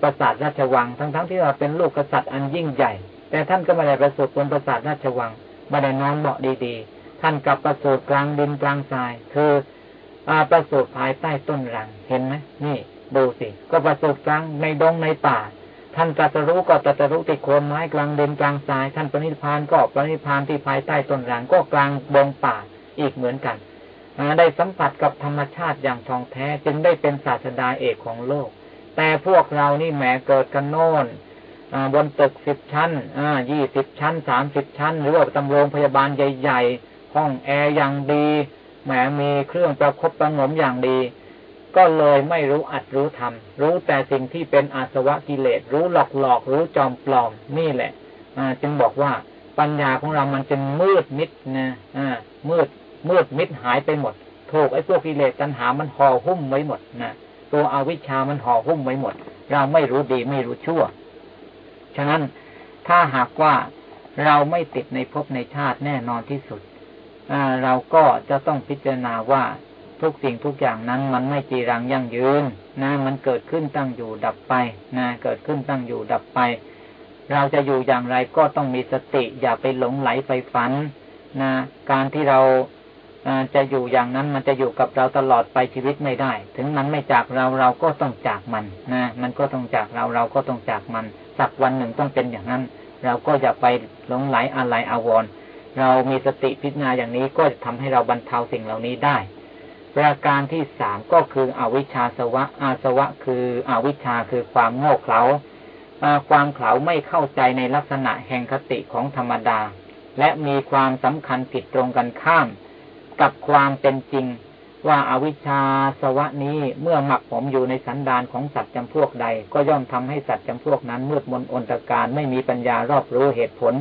ปราสาทราชวัง ทั้งๆทที่ว่าเป็นลูกกษัตริย์อันยิ่งใหญ่ แต่ท่านก็ไม่ได้ประสูติบนปราสาทราชวังไม่ได้นอนเบาะดีๆ ท่านกลับประสูติกลางดินกลางทราย คืออประสูติภายใต้ต้นรังเห็นไหมนี่ดูสิก็ประสูติกลางในดงในป่า ท่านตรัสรู้ก็ตรัสรู้ติโคนไม้กลางดินกลางทราย ท่านปณิพานก็ปณิพานที่ภายใต้ต้นรังก็กลางดงป่าอีกเหมือนกัน ได้สัมผัสกับธรรมชาติอย่างทองแท้จึงได้เป็นศาสดาเอกของโลก แต่พวกเรานี่แหมเกิดกันโน่นบนตึกสิบชั้นยี่สิบชั้นสามสิบชั้น หรือว่าตำโรงพยาบาลใหญ่ ๆ ห้องแอร์อย่างดีแหมมีเครื่องประคบประงมอย่างดี ก็เลยไม่รู้อัดรู้ทำรู้แต่สิ่งที่เป็นอาสวะกิเลส รู้หลอกหลอกรู้จอมปลอมนี่แหละจึงบอกว่าปัญญาของเรามันจะมืดมิดนะมืด มืดมิดหายไปหมด ถูกไอ้พวกกิเลสตัณหามันห่อหุ้มไว้หมดนะตัวอวิชชามันห่อหุ้มไว้หมด เราไม่รู้ดีไม่รู้ชั่ว ฉะนั้นถ้าหากว่าเราไม่ติดในภพในชาติแน่นอนที่สุดเราก็จะต้องพิจารณาว่าทุกสิ่งทุกอย่างนั้นมันไม่จีรังยั่งยืนนะมันเกิดขึ้นตั้งอยู่ดับไปนะเกิดขึ้นตั้งอยู่ดับไป เราจะอยู่อย่างไรก็ต้องมีสติอย่าไปหลงไหลไปฝันนะการที่เรา จะอยู่อย่างนั้นมันจะอยู่กับเราตลอดไปชีวิตไม่ได้ ถึงมันไม่จากเราเราก็ต้องจากมันนะมันก็ต้องจากเราเราก็ต้องจากมัน สักวันหนึ่งต้องเป็นอย่างนั้น เราก็อย่าไปหลงไหลอะไรอาวรณ์เรามีสติพิจารณาอย่างนี้ก็จะทำให้เราบรรเทาสิ่งเหล่านี้ได้ ประการที่สามก็คืออวิชชาสวะ อาสวะ คืออวิชชาคือความโง่เขลาความเขลาไม่เข้าใจในลักษณะแห่งคติของธรรมดา และมีความสำคัญผิดตรงกันข้าม กับความเป็นจริง ว่าอาวิชชาสวะนี้เมื่อหมักผมอยู่ในสันดานของสัตว์จำพวกใด ก็ย่อมทำให้สัตว์จำพวกนั้นมืดมนอนตการไม่มีปัญญารอบรู้เหตุผล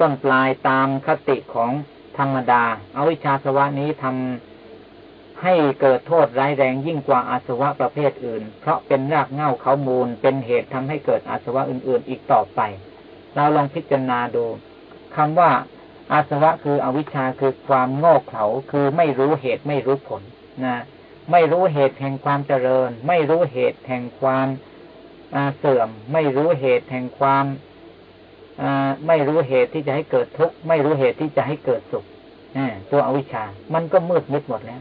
ต้นปลายตามคติของธรรมดาอาวิชชาสวะนี้ทำให้เกิดโทษร้ายแรงยิ่งกว่าอาสวะประเภทอื่น เพราะเป็นรากเหง้าเขามูล เป็นเหตุทำให้เกิดอาสวะอื่น ๆ อีกต่อไป เราลองพิจารณาดูคำว่า อาสวะคืออวิชชาคือความโง่เขลาคือไม่รู้เหตุไม่รู้ผลนะไม่รู้เหตุแห่งความเจริญ ไม่รู้เหตุแห่งความเสื่อม ไม่รู้เหตุแห่งความไม่รู้เหตุที่จะให้เกิดทุกข์ไม่รู้เหตุที่จะให้เกิดสุขตัวอวิชชา มันก็มืดมิดหมดแล้ว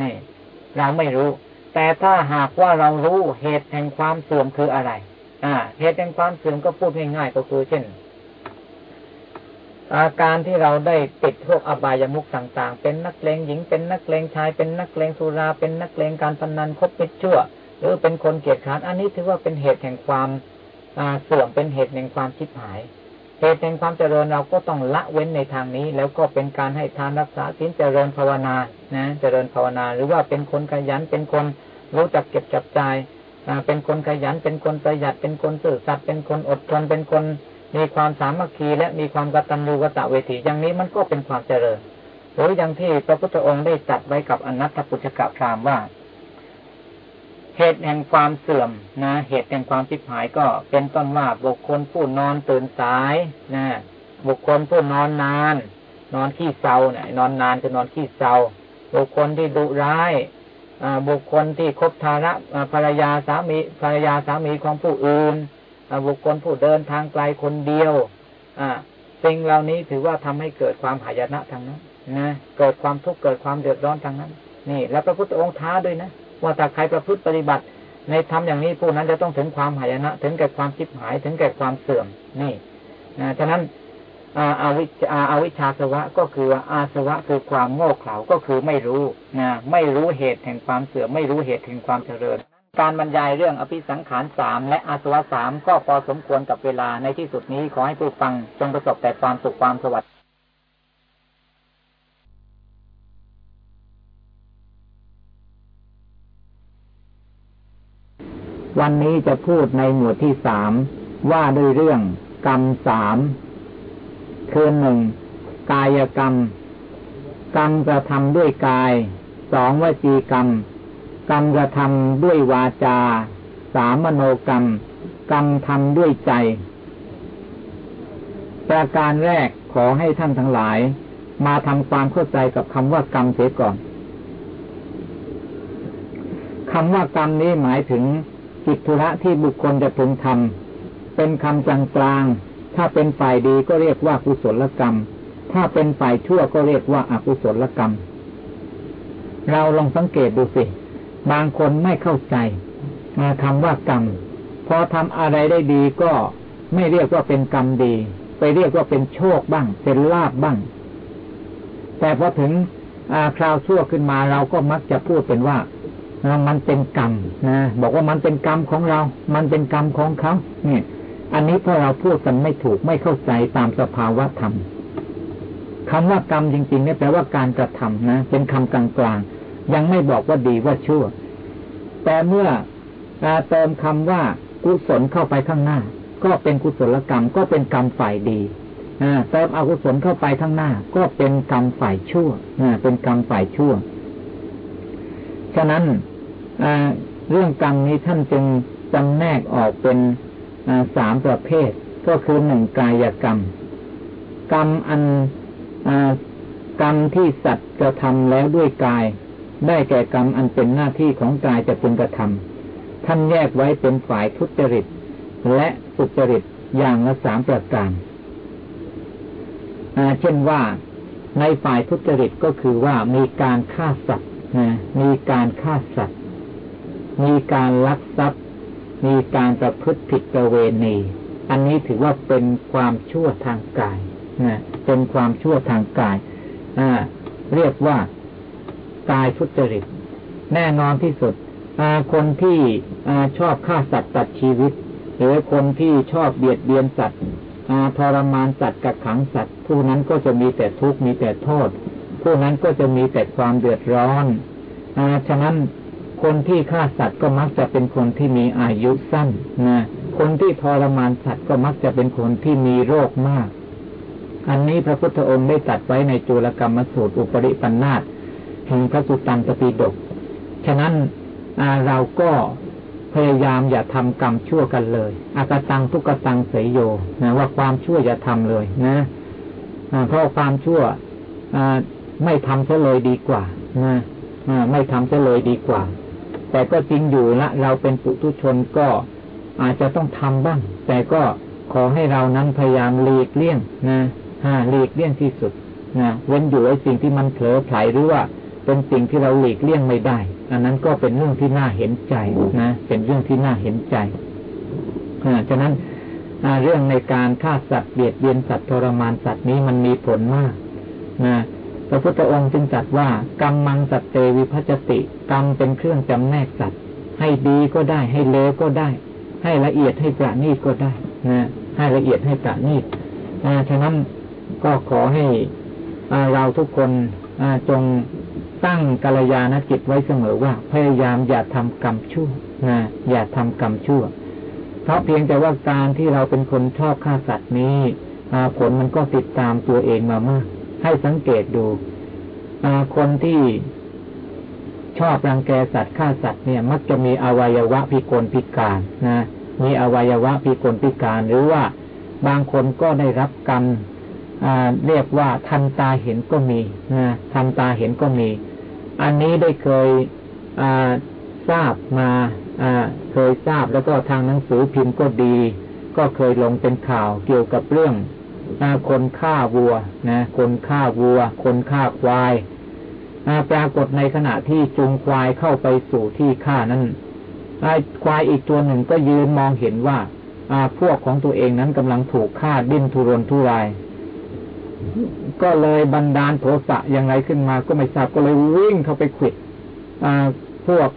นี่เราไม่รู้ แต่ถ้าหากว่าเรารู้เหตุแห่งความเสื่อมคืออะไร อ่า เหตุแห่งความเสื่อมก็พูดง่ายๆก็คือเช่น อาการที่เราได้ติดพวกอบายามุขต่าง ๆ เป็นนักเลงหญิงเป็นนักเลงชายเป็นนักเลงสุรา เป็นนักเลงการพนันคบมิตรชั่ว หรือเป็นคนเกียจคร้านอันนี้ถือว่าเป็นเหตุแห่งความเสื่อมเป็นเหตุแห่งความชิบหาย เหตุแห่งความเจริญเราก็ต้องละเว้นในทางนี้ แล้วก็เป็นการให้ทานรักษาศีลเจริญภาวนานะ เจริญภาวนา หรือว่าเป็นคนขยันเป็นคนรู้จักเก็บจับจ่ายเป็นคนขยันเป็นคนประหยัดเป็นคนสื่อสัตย์เป็นคนอดทนเป็นคน มีความสามัคคีและมีความกตัญญูกตเวทีอย่างนี้มันก็เป็นความเจริญ หรืออย่างที่พระพุทธองค์ได้จัดไว้กับอนัตตปุจกะพรามว่า เหตุแห่งความเสื่อมนะ เหตุแห่งความผิดหายก็เป็นต้นว่าบุคคลผู้นอนตื่นสายนะบุคคลผู้นอนนาน นอนขี้เศร้าเนี่ยนอนนานจะนอนขี้เศร้าบุคคลที่ดุร้ายบุคคลที่คบทาระภรรยาสามีภรรยาสามีของผู้อื่น บุคคลผู้เดินทางไกลคนเดียว อ่าสิ่งเหล่านี้ถือว่าทำให้เกิดความหายนะทางนั้นนะเกิดความทุกข์เกิดความเดือดร้อนทางนั้น นี่ แล้วพระพุทธองค์ท้าด้วยนะว่าถ้าใครประพฤติปฏิบัติ ในทำอย่างนี้ผู้นั้นจะต้องถึงความหายนะ ถึงแก่ความชิบหายถึงแก่ความเสื่อมนี่นะฉะนั้นอาวิชอาวิชาสวะก็คืออาสวะคือความโง่เขลาก็คือไม่รู้นะไม่รู้เหตุแห่งความเสื่อมไม่รู้เหตุแห่งความเจริญ การบรรยายเรื่องอภิสังขารสามและอาสวะสามก็พอสมควรกับเวลาในที่สุดนี้ขอให้ผู้ฟังจงประสบแต่ความสุขความสวัสดิ์วันนี้จะพูดในหมวดที่สามว่าด้วยเรื่องกรรมสามคือหนึ่งกายกรรม กรรมกระทำด้วยกายสองวจีกรรม กรรมกระทำด้วยวาจา สามมโนกรรม กรรมทำด้วยใจ ประการแรกขอให้ท่านทั้งหลาย มาทำความเข้าใจกับคำว่ากรรมเสียก่อนคำว่ากรรมนี้หมายถึงกิจธุระที่บุคคลจะพึงทำเป็นคำกลางกลางถ้าเป็นฝ่ายดีก็เรียกว่ากุศลกรรม ถ้าเป็นฝ่ายชั่วก็เรียกว่าอากุศลกรรม เราลองสังเกตดูสิ บางคนไม่เข้าใจาคำว่ากรรมพอทำอะไรได้ดีก็ไม่เรียกว่าเป็นกรรมดี ไปเรียกว่าเป็นโชคบ้าง เป็นลาบบ้าง แต่พอถึงคราวชั่วขึ้นมาเราก็มักจะพูดเป็นว่ามันเป็นกรรมนะบอกว่ามันเป็นกรรมของเรา มันเป็นกรรมของเขาเนี่ย อันนี้พอเราพูดกันไม่ถูกไม่เข้าใจตามสภาวะธรรมคำว่ากรรมจริงๆเนี่ยแปลว่าการกระทำนะเป็นคำกลางๆ ยังไม่บอกว่าดีว่าชั่ว แต่เมื่อเติมคำว่ากุศลเข้าไปข้างหน้า ก็เป็นกุศลกรรมก็เป็นกรรมฝ่ายดีเติมอกุศลเข้าไปข้างหน้า ก็เป็นกรรมฝ่ายชั่วเป็นกรรมฝ่ายชั่ว ฉะนั้นเรื่องกรรมนี้ท่านจึงจำแนกออกเป็นสามประเภท ก็คือหนึ่งกายกรรม กรรมอันกรรมที่สัตว์กระทำแล้วด้วยกาย ได้แก่กรรมอันเป็นหน้าที่ของกายจะพึงกระทำท่านแยกไว้เป็นฝ่ายทุจริต และสุจริตอย่างละสามประการเช่นว่าในฝ่ายทุจริตก็คือว่ามีการฆ่าสัตว์นะมีการฆ่าสัตว์ มีการลักทรัพย์ มีการประพฤติผิดประเวณี อันนี้ถือว่าเป็นความชั่วทางกายนะเป็นความชั่วทางกายอ่าเรียกว่า กายทุจริต แน่นอนที่สุดคนที่ชอบฆ่าสัตว์ตัดชีวิต หรือคนที่ชอบเบียดเบียนสัตว์ทรมานสัตว์กักขังสัตว์ ผู้นั้นก็จะมีแต่ทุกข์มีแต่โทษ ผู้นั้นก็จะมีแต่ความเดือดร้อนอฉะนั้นคนที่ฆ่าสัตว์ก็มักจะเป็นคนที่มีอายุสั้นนะคนที่ทรมานสัตว์ก็มักจะเป็นคนที่มีโรคมาก อันนี้พระพุทธองค์ได้ตัดไว้ในจุลกรรมสูตรอุปริปันธาต แห่งพระสุตตันตปีดกฉะนั้นเราก็พยายามอย่าทำกรรมชั่วกันเลยอากตังทุกตังเสยโยนะว่าความชั่วอย่าทำเลยนะเพราะความชั่วไม่ทำเสียเลยดีกว่านะไม่ทำเสียเลยดีกว่า แต่ก็จริงอยู่ละเราเป็นปุถุชนก็อาจจะต้องทำบ้าง แต่ก็ขอให้เรานั้นพยายามหลีกเลี่ยงนะหลีกเลี่ยงที่สุดนะเว้นอยู่ไอ้สิ่งที่มันเผลอไผลหรือว่า เป็นสิ่งที่เราหลีกเลี่ยงไม่ได้ อันนั้นก็เป็นเรื่องที่น่าเห็นใจนะ เป็นเรื่องที่น่าเห็นใจฉะนั้นเรื่องในการฆ่าสัตว์เบียดเบียนสัตว์ทรมานสัตว์นี้มันมีผลมากนะพระพุทธองค์จึงตรัสว่ากรรมมังสัตเตวิพัจติ กรรมเป็นเครื่องจำแนกสัตว์ ให้ดีก็ได้ ให้เลวก็ได้ ให้ละเอียดให้ประณีตก็ได้นะให้ละเอียดให้ประณีตฉะนั้นก็ขอให้เราทุกคนจง ตั้งกัลยาณจิตไว้เสมอว่า พยายามอย่าทำกรรมชั่วนะอย่าทำกรรมชั่ว เพราะเพียงแต่ว่าการที่เราเป็นคนชอบฆ่าสัตว์นี้ผลมันก็ติดตามตัวเองมามาก ให้สังเกตดูคนที่ชอบรังแกสัตว์ฆ่าสัตว์เนี่ย มักจะมีอวัยวะพิกลพิการนะมีอวัยวะพิกลพิการ หรือว่าบางคนก็ได้รับกรรมเรียกว่าทันตาเห็นก็มีนะทันตาเห็นก็มี อันนี้ได้เคยทราบมาเคยทราบแล้วก็ทางหนังสือพิมพ์ก็ดี ก็เคยลงเป็นข่าวเกี่ยวกับเรื่องคนฆ่าวัวนะคนฆ่าวัว คนฆ่าควายปรากฏในขณะที่จูงควายเข้าไปสู่ที่ฆ่านั้นควายอีกตัวหนึ่งก็ยืนมองเห็นว่าพวกของตัวเองนั้นกำลังถูกฆ่าดิ้นทุรนทุราย ก็เลยบันดาลโทสะยังไงขึ้นมา ก็ไม่ทราบก็เลยวิ่งเข้าไปขิดพวก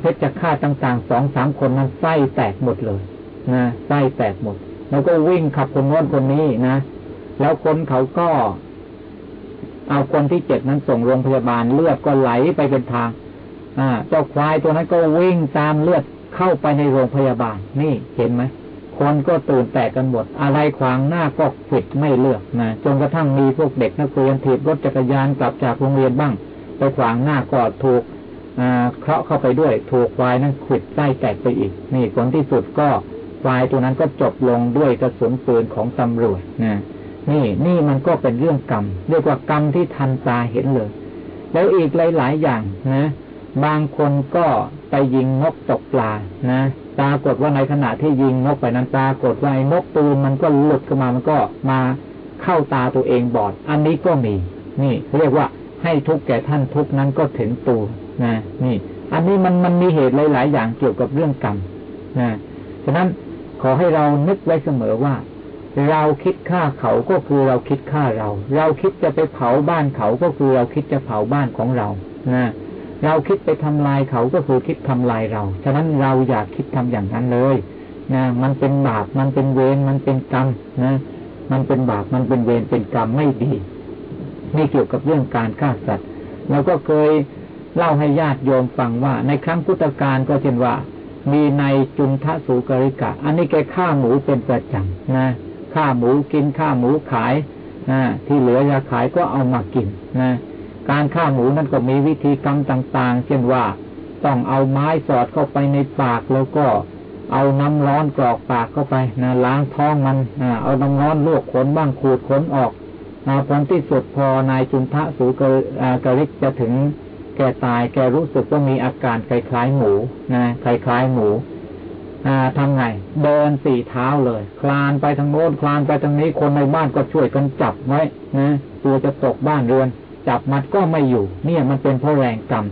เพชฌฆาตต่างๆสองสามคนนั้นไส้แตกหมดเลยนะไส้แตกหมด แล้วก็วิ่งขับคนโน้นคนนี้นะ แล้วคนเขาก็ เอาคนที่เจ็บนั้นส่งโรงพยาบาลเลือดก็ไหลไปเป็นทาง อ่า เจ้าควายตัวนั้นก็วิ่งตามเลือดเข้าไปในโรงพยาบาล นี่เห็นไหม คนก็ตื่นแตกกันหมด อะไรขวางหน้าก็ผิดไม่เลือกนะจนกระทั่งมีพวกเด็กนักเรียนถีบรถจักรยานกลับจากโรงเรียนบ้าง ไปขวางหน้าก็ถูกเคราะห์เข้าไปด้วย ถูกควายนั้นขิดไส้แตกไปอีก นี่ผลที่สุดก็ควายตัวนั้นก็จบลงด้วยกระสุนปืนของตำรวจนะนี่นี่มันก็เป็นเรื่องกรรมเรียกว่ากรรมที่ทันตาเห็นเลย แล้วอีกหลาย ๆ อย่างนะ บางคนก็ไปยิงนกตกปลานะ ปรากฏว่าในขณะที่ยิงนกไปนั้นปรากฏว่าไอ้นกตูนมันก็หลุดขึ้นมามันก็มาเข้าตาตัวเองบอด อันนี้ก็มี นี่เรียกว่าให้ทุกแก่ท่านทุกนั้นก็ถึงตัวนะนี่ อันนี้มันมันมีเหตุหลาย ๆ อย่างเกี่ยวกับเรื่องกรรมนะฉะนั้นขอให้เรานึกไว้เสมอว่า เราคิดฆ่าเขาก็คือเราคิดฆ่าเรา เราคิดจะไปเผาบ้านเขาก็คือเราคิดจะเผาบ้านของเรานะ เราคิดไปทำลายเขาก็คือคิดทำลายเรา ฉะนั้นเราอยากคิดทำอย่างนั้นเลยนะมันเป็นบาปมันเป็นเวรมันเป็นกรรมนะมันเป็นบาปมันเป็นเวรเป็นกรรมไม่ดีนี่เกี่ยวกับเรื่องการฆ่าสัตว์เราก็เคยเล่าให้ญาติโยมฟังว่า ในครั้งพุทธกาลก็เช่นว่า มีในจุนทะสูกริกะ อันนี้แกฆ่าหมูเป็นประจำนะฆ่าหมูกินฆ่าหมูขายนะที่เหลือจะขายก็เอามากินนะ การฆ่าหมูนั่นก็มีวิธีกรรมต่าง ๆ เช่นว่าต้องเอาไม้สอดเข้าไปในปากแล้วก็เอาน้ำร้อนกรอกปากเข้าไปนะล้างท้องมันเอาน้ำร้อนลวกขนบ้างขูดขนออกผลที่สุดพอนายจุนทะสูกกริกจะถึงแกตายแกรู้สึกว่ามีอาการคล้ายๆหมูนะคล้ายๆหมูทำไง เดินสี่เท้าเลย คลานไปทางโน้นคลานไปทางนี้คนในบ้านก็ช่วยกันจับไว้นะตัวจะตกบ้านเรือน จับมัดก็ไม่อยู่ เนี่ยมันเป็นเพราะแรงกรรม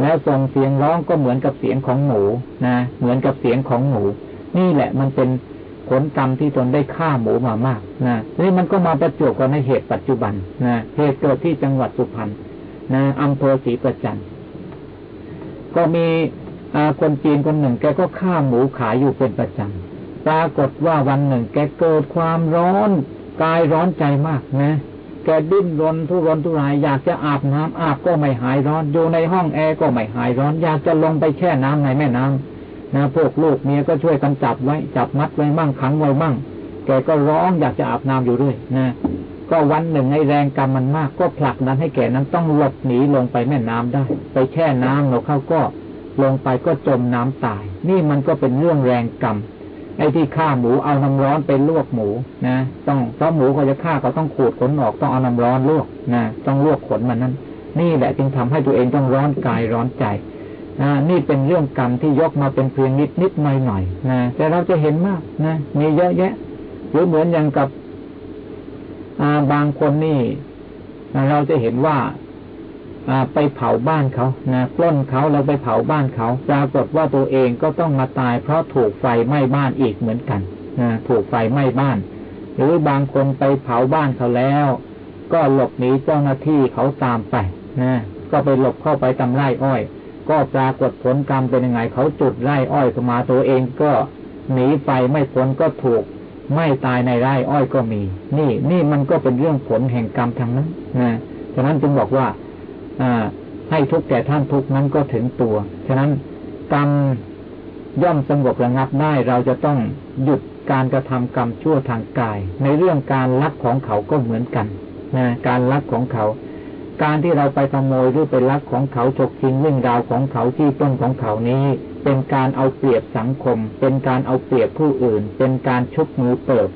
แล้วส่งเสียงร้องก็เหมือนกับเสียงของหมูนะ เหมือนกับเสียงของหมู นี่แหละมันเป็นผลกรรมที่ตนได้ฆ่าหมูมามากนะนี่มันก็มาประจวบกันในเหตุปัจจุบันนะเหตุเกิดที่จังหวัดสุพรรณนะอำเภอศรีประจันก็มีคนจีนคนหนึ่งแกก็ฆ่าหมูขายอยู่เป็นประจำปรากฏว่าวันหนึ่งแกเกิดความร้อนกายร้อนใจมากนะ แกดิ้นรนทุรนทุรายอยากจะอาบน้ำอาบก็ไม่หายร้อน อยู่ในห้องแอร์ก็ไม่หายร้อน อยากจะลงไปแช่น้ำในแม่น้ำนะพวกลูกเมียก็ช่วยกันจับไว้ จับมัดไว้มั่งขังไว้มั่ง แกก็ร้องอยากจะอาบน้ำอยู่ด้วยนะก็วันหนึ่งในแรงกรรมมันมาก ก็ผลักนั้นให้แกนั้นต้องหลบหนีลงไปแม่น้ำได้ ไปแช่น้ำแล้วเขาก็ลงไปก็จมน้ำตาย นี่มันก็เป็นเรื่องแรงกรรม ไอ้ที่ฆ่าหมูเอาน้ำร้อนไปลวกหมูนะต้องเพราะหมูเขาจะฆ่าเขาต้องขูดขนออกต้องเอาน้ำร้อนลวกนะต้องลวกขนมันนั้นนี่แหละจึงทำให้ตัวเองต้องร้อนกายร้อนใจนะนี่เป็นเรื่องกรรมที่ยกมาเป็นเพียงนิดนิดหน่อยหน่อยนะแต่เราจะเห็นมากนะมีเยอะแยะ หรือเหมือนอย่างกับ อ่าบางคนนี่เราจะเห็นว่า ไปเผาบ้านเขานะปล้นเขาเราไปเผาบ้านเขาปรากฏว่าตัวเองก็ต้องมาตาย เพราะถูกไฟไหม้บ้านอีกเหมือนกันนะถูกไฟไหม้บ้าน หรือบางคนไปเผาบ้านเขาแล้ว ก็หลบหนีเจ้าหน้าที่เขาตามไปนะก็ไปหลบเข้าไปตำไร่อ้อย ก็ปรากฏผลกรรมเป็นยังไงเขาจุดไร่อ้อยขึ้นมาตัวเองก็หนีไฟไม่พ้นก็ถูกไม่ตายในไร่อ้อยก็มี นี่นี่มันก็เป็นเรื่องผลแห่งกรรมทางนั้นนะฉะนั้นจึงบอกว่า ให้ทุกแก่ท่านทุกนั้นก็ถึงตัว ฉะนั้นกรรมย่อมสงบระงับได้เราจะต้องหยุดการกระทำกรรมชั่วทางกาย ในเรื่องการลักของเขาก็เหมือนกันนะการลักของเขา การที่เราไปขโมยหรือไปลักของเขาฉกชิงวิ่งราวของเขาที่ต้นของเขานี้ เป็นการเอาเปรียบสังคม เป็นการเอาเปรียบผู้อื่น เป็นการชุบมือเปิบ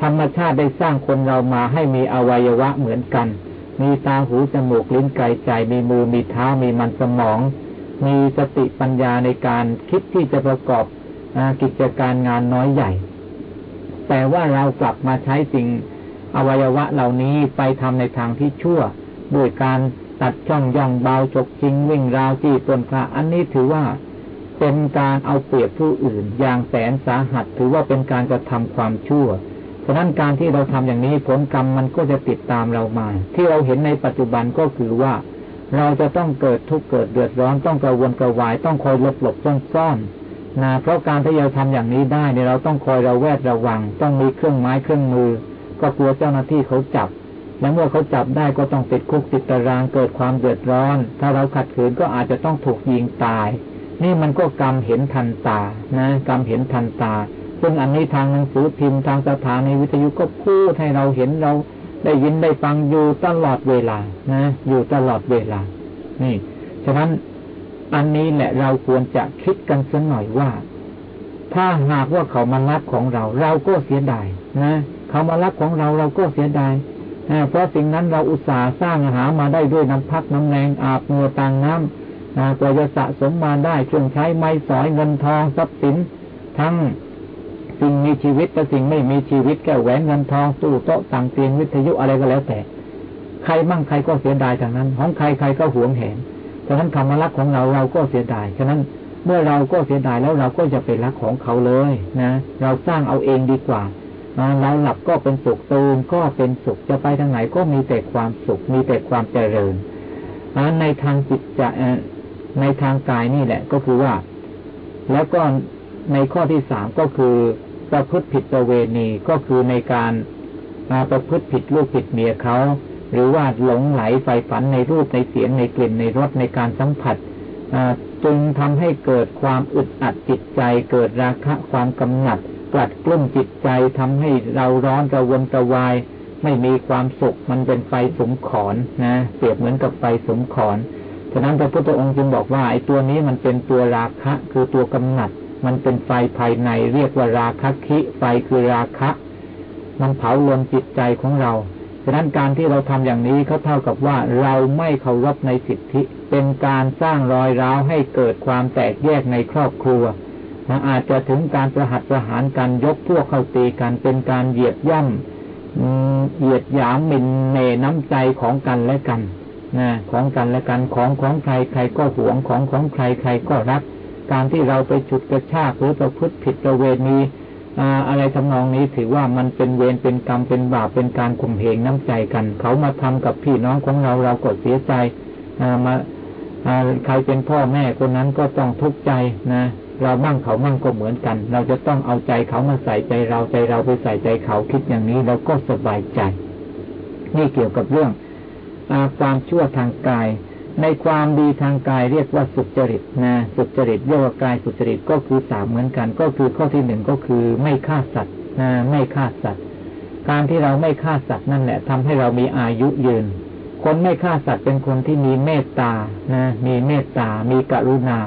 ธรรมชาติได้สร้างคนเรามาให้มีอวัยวะเหมือนกัน มีตาหูจมูกลิ้นกายใจมีมือมีเท้ามีมันสมอง มีสติปัญญาในการคิดที่จะประกอบกิจการงานน้อยใหญ่ แต่ว่าเรากลับมาใช้สิ่งอวัยวะเหล่านี้ไปทำในทางที่ชั่วด้วยการตัดช่องย่องเบาฉกชิงวิ่งราวจี้ปนพระอันนี้ถือว่าเป็นการเอาเปรียบผู้อื่นอย่างแสนสาหัส ถือว่าเป็นการกระทำความชั่ว ฉะนั้นการที่เราทำอย่างนี้ผลกรรมมันก็จะติดตามเรามา ที่เราเห็นในปัจจุบันก็คือว่า เราจะต้องเกิดทุกข์เกิดเดือดร้อนต้องกระวนกระวายต้องคอยหลบหลบซ่อนซ่อนนะเพราะการที่เราทำอย่างนี้ได้เนี่ยเราต้องคอยระแวดระวัง ต้องมีเครื่องไม้เครื่องมือ ก็กลัวเจ้าหน้าที่เขาจับและเมื่อเขาจับได้ก็ต้องติดคุกติดตารางเกิดความเดือดร้อน ถ้าเราขัดขืนก็อาจจะต้องถูกยิงตาย นี่มันก็กรรมเห็นทันตานะกรรมเห็นทันตา ซึ่งอันนี้ทางหนังสือพิมพ์ทางสถานีวิทยุก็พูดให้เราเห็นเราได้ยินได้ฟังอยู่ตลอดเวลานะ อยู่ตลอดเวลา นี่ฉะนั้นอันนี้แหละเราควรจะคิดกันสักหน่อยว่า ถ้าหากว่าเขามารักของเรา เราก็เสียดายนะเขามารักของเราเราก็เสียดายเพราะสิ่งนั้นเราอุตส่าห์สร้างหามาได้ด้วยน้ำพักน้ำแรงอาบเงือต่างน้ำกว่าจะสะสมมาได้เครื่องใช้ไม้สอยเงินทองทรัพย์สิน ทั้ง สิ่งมีชีวิตกับสิ่งไม่มีชีวิตแก้วแหวนเงินทองตู้โต๊ะต่างเตียงวิทยุอะไรก็แล้วแต่ ใครมั่งใครก็เสียดายทางนั้น ของใครใครก็หวงแหนฉะนั้นธรรมรักของเราเราก็เสียดายฉะนั้นเมื่อเราก็เสียดายแล้วเราก็จะไปรักของเขาเลยนะ เราสร้างเอาเองดีกว่าเราหลับก็เป็นสุขตื่นก็เป็นสุขจะไปทางไหนก็มีแต่ความสุข มีแต่ความเจริญในทางจิตจะในทางกายนี่แหละ ก็คือว่า แล้วก็ในข้อที่สามก็คือ ประพฤติผิดประเวณีก็คือในการมาประพฤติผิดลูกผิดเมียเขา หรือว่าหลงไหลไฟฝันในรูปในเสียงในกลิ่นในรสในการสัมผัสจึงทำให้เกิดความอึดอัดจิตใจ เกิดราคะความกำหนัดกลัดกลุ้มจิตใจทำให้เราร้อนกระวนกระวาย ไม่มีความสุขมันเป็นไฟสมขอนนะเปรียบเหมือนกับไฟสมขอนฉะนั้นพระพุทธองค์จึงบอกว่าไอ้ตัวนี้มันเป็นตัวราคะคือตัวกำหนัด มันเป็นไฟภายในเรียกว่าราคะคิ ไฟคือราคะ มันเผาลนจิตใจของเราฉะนั้นการที่เราทำอย่างนี้เขาเท่ากับว่าเราไม่เคารพในสิทธิ เป็นการสร้างรอยร้าวให้เกิดความแตกแยกในครอบครัวอาจจะถึงการประหัตประหารกันยกพวกเข้าตีกันเป็นการเหยียดย่ำเหยียดหยามมินเมน้ำใจของกันและกันนะของกันและกันของของใครใครก็หวงของของใครใครก็รัก การที่เราไปฉุดกระชากหรือประพฤติผิดประเวณีอะไรทำนองนี้ถือว่ามันเป็นเวรเป็นกรรมเป็นบาปเป็นการข่มเหงน้ำใจกัน เขามาทำกับพี่น้องของเราเราก็เสียใจมาใครเป็นพ่อแม่คนนั้นก็ต้องทุกข์ใจนะ เรามั่งเขามั่งก็เหมือนกัน เราจะต้องเอาใจเขามาใส่ใจเราใจเราไปใส่ใจเขาคิดอย่างนี้เราก็สบายใจ นี่เกี่ยวกับเรื่องอความชั่วทางกาย ในความดีทางกายเรียกว่าสุจริตนะสุจริตเรียกว่ากายสุจริตก็คือสามเหมือนกัน ก็คือข้อที่หนึ่งก็คือไม่ฆ่าสัตว์นะไม่ฆ่าสัตว์ การที่เราไม่ฆ่าสัตว์นั่นแหละทำให้เรามีอายุยืน คนไม่ฆ่าสัตว์เป็นคนที่มีเมตตานะ มีเมตตา มีกรุณา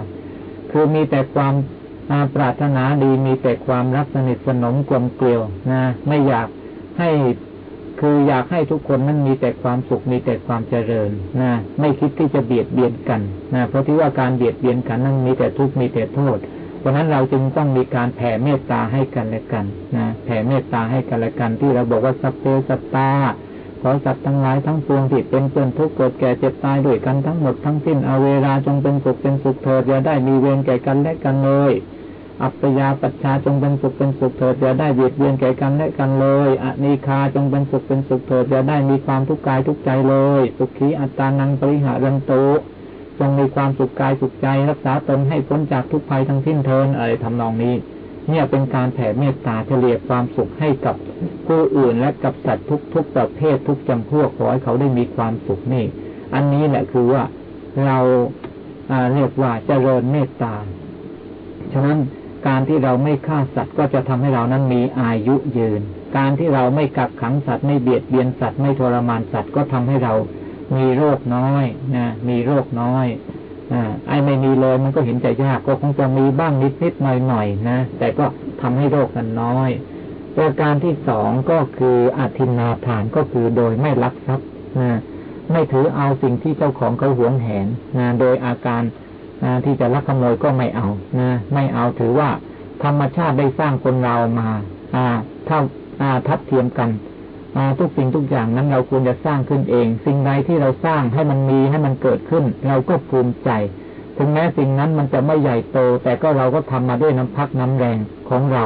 คือมีแต่ความปรารถนาดีมีแต่ความรักสนิทสนมกลมเกลียวนะ ไม่อยากให้ คืออยากให้ทุกคนนั้นมีแต่ความสุขมีแต่ความเจริญนะไม่คิดที่จะเบียดเบียนกันนะเพราะที่ว่าการเบียดเบียนกันนั้นมีแต่ทุกข์มีแต่โทษเพราะนั้นเราจึงต้องมีการแผ่เมตตาให้กันและกันนะแผ่เมตตาให้กันและกันที่เราบอกว่าสัพเพสัตตาขอสัตว์ทั้งหลายทั้งปวงที่เป็นเพื่อนทุกข์เกิดแก่เจ็บตายด้วยกันทั้งหมดทั้งสิ้นเอาเวลาจงเป็นสุขเป็นสุขเถิดอย่าได้มีเวรแก่กันและกันเลย อัปยาปัจชาจงเป็นสุขเป็นสุขเถิดอย่าได้เบียดเบียนแก่กันและกันเลยอนีคาจงเป็นสุขเป็นสุขเถิดอย่าได้มีความทุกข์กายทุกใจเลย สุขีอัตตานังปริหารันโตจงมีความสุขกายสุขใจรักษาตนให้พ้นจากทุกภัยทั้งสิ้นเทินอะไรทำนองนี้ เนี่ยเป็นการแผ่เมตตาเฉลี่ยความสุขให้กับผู้อื่นและกับสัตว์ทุกทุกประเภททุกจำพวกขอให้เขาได้มีความสุขนี่ อันนี้แหละคือว่าเราเรียกว่าเจริญเมตตาฉะนั้น การที่เราไม่ฆ่าสัตว์ก็จะทำให้เรานั้นมีอายุยืน การที่เราไม่กักขังสัตว์ไม่เบียดเบียนสัตว์ไม่ทรมานสัตว์ก็ทำให้เรามีโรคน้อยนะมีโรคน้อยอ่ไอ้ไม่มีเลยมันก็เห็นใจยากก็คงจะมีบ้างนิดนิดหน่อยหน่อยนะแต่ก็ทำให้โรคกันน้อยประการที่สองก็คืออธินาทานก็คือโดยไม่ลักทรัพย์นะไม่ถือเอาสิ่งที่เจ้าของเขาหวงแหนนะโดยอาการ นะที่จะลักขโมยก็ไม่เอานะไม่เอาถือว่าธรรมชาติได้สร้างคนเรามา อ่าเท่าอ่าทัดเทียมกันทุกสิ่งทุกอย่างนั้นเราควรจะสร้างขึ้นเอง สิ่งใดที่เราสร้างให้มันมีให้มันเกิดขึ้น เราก็ภูมิใจ ถึงแม้สิ่งนั้นมันจะไม่ใหญ่โต แต่ก็เราก็ทำมาด้วยน้ำพักน้ำแรงของเรา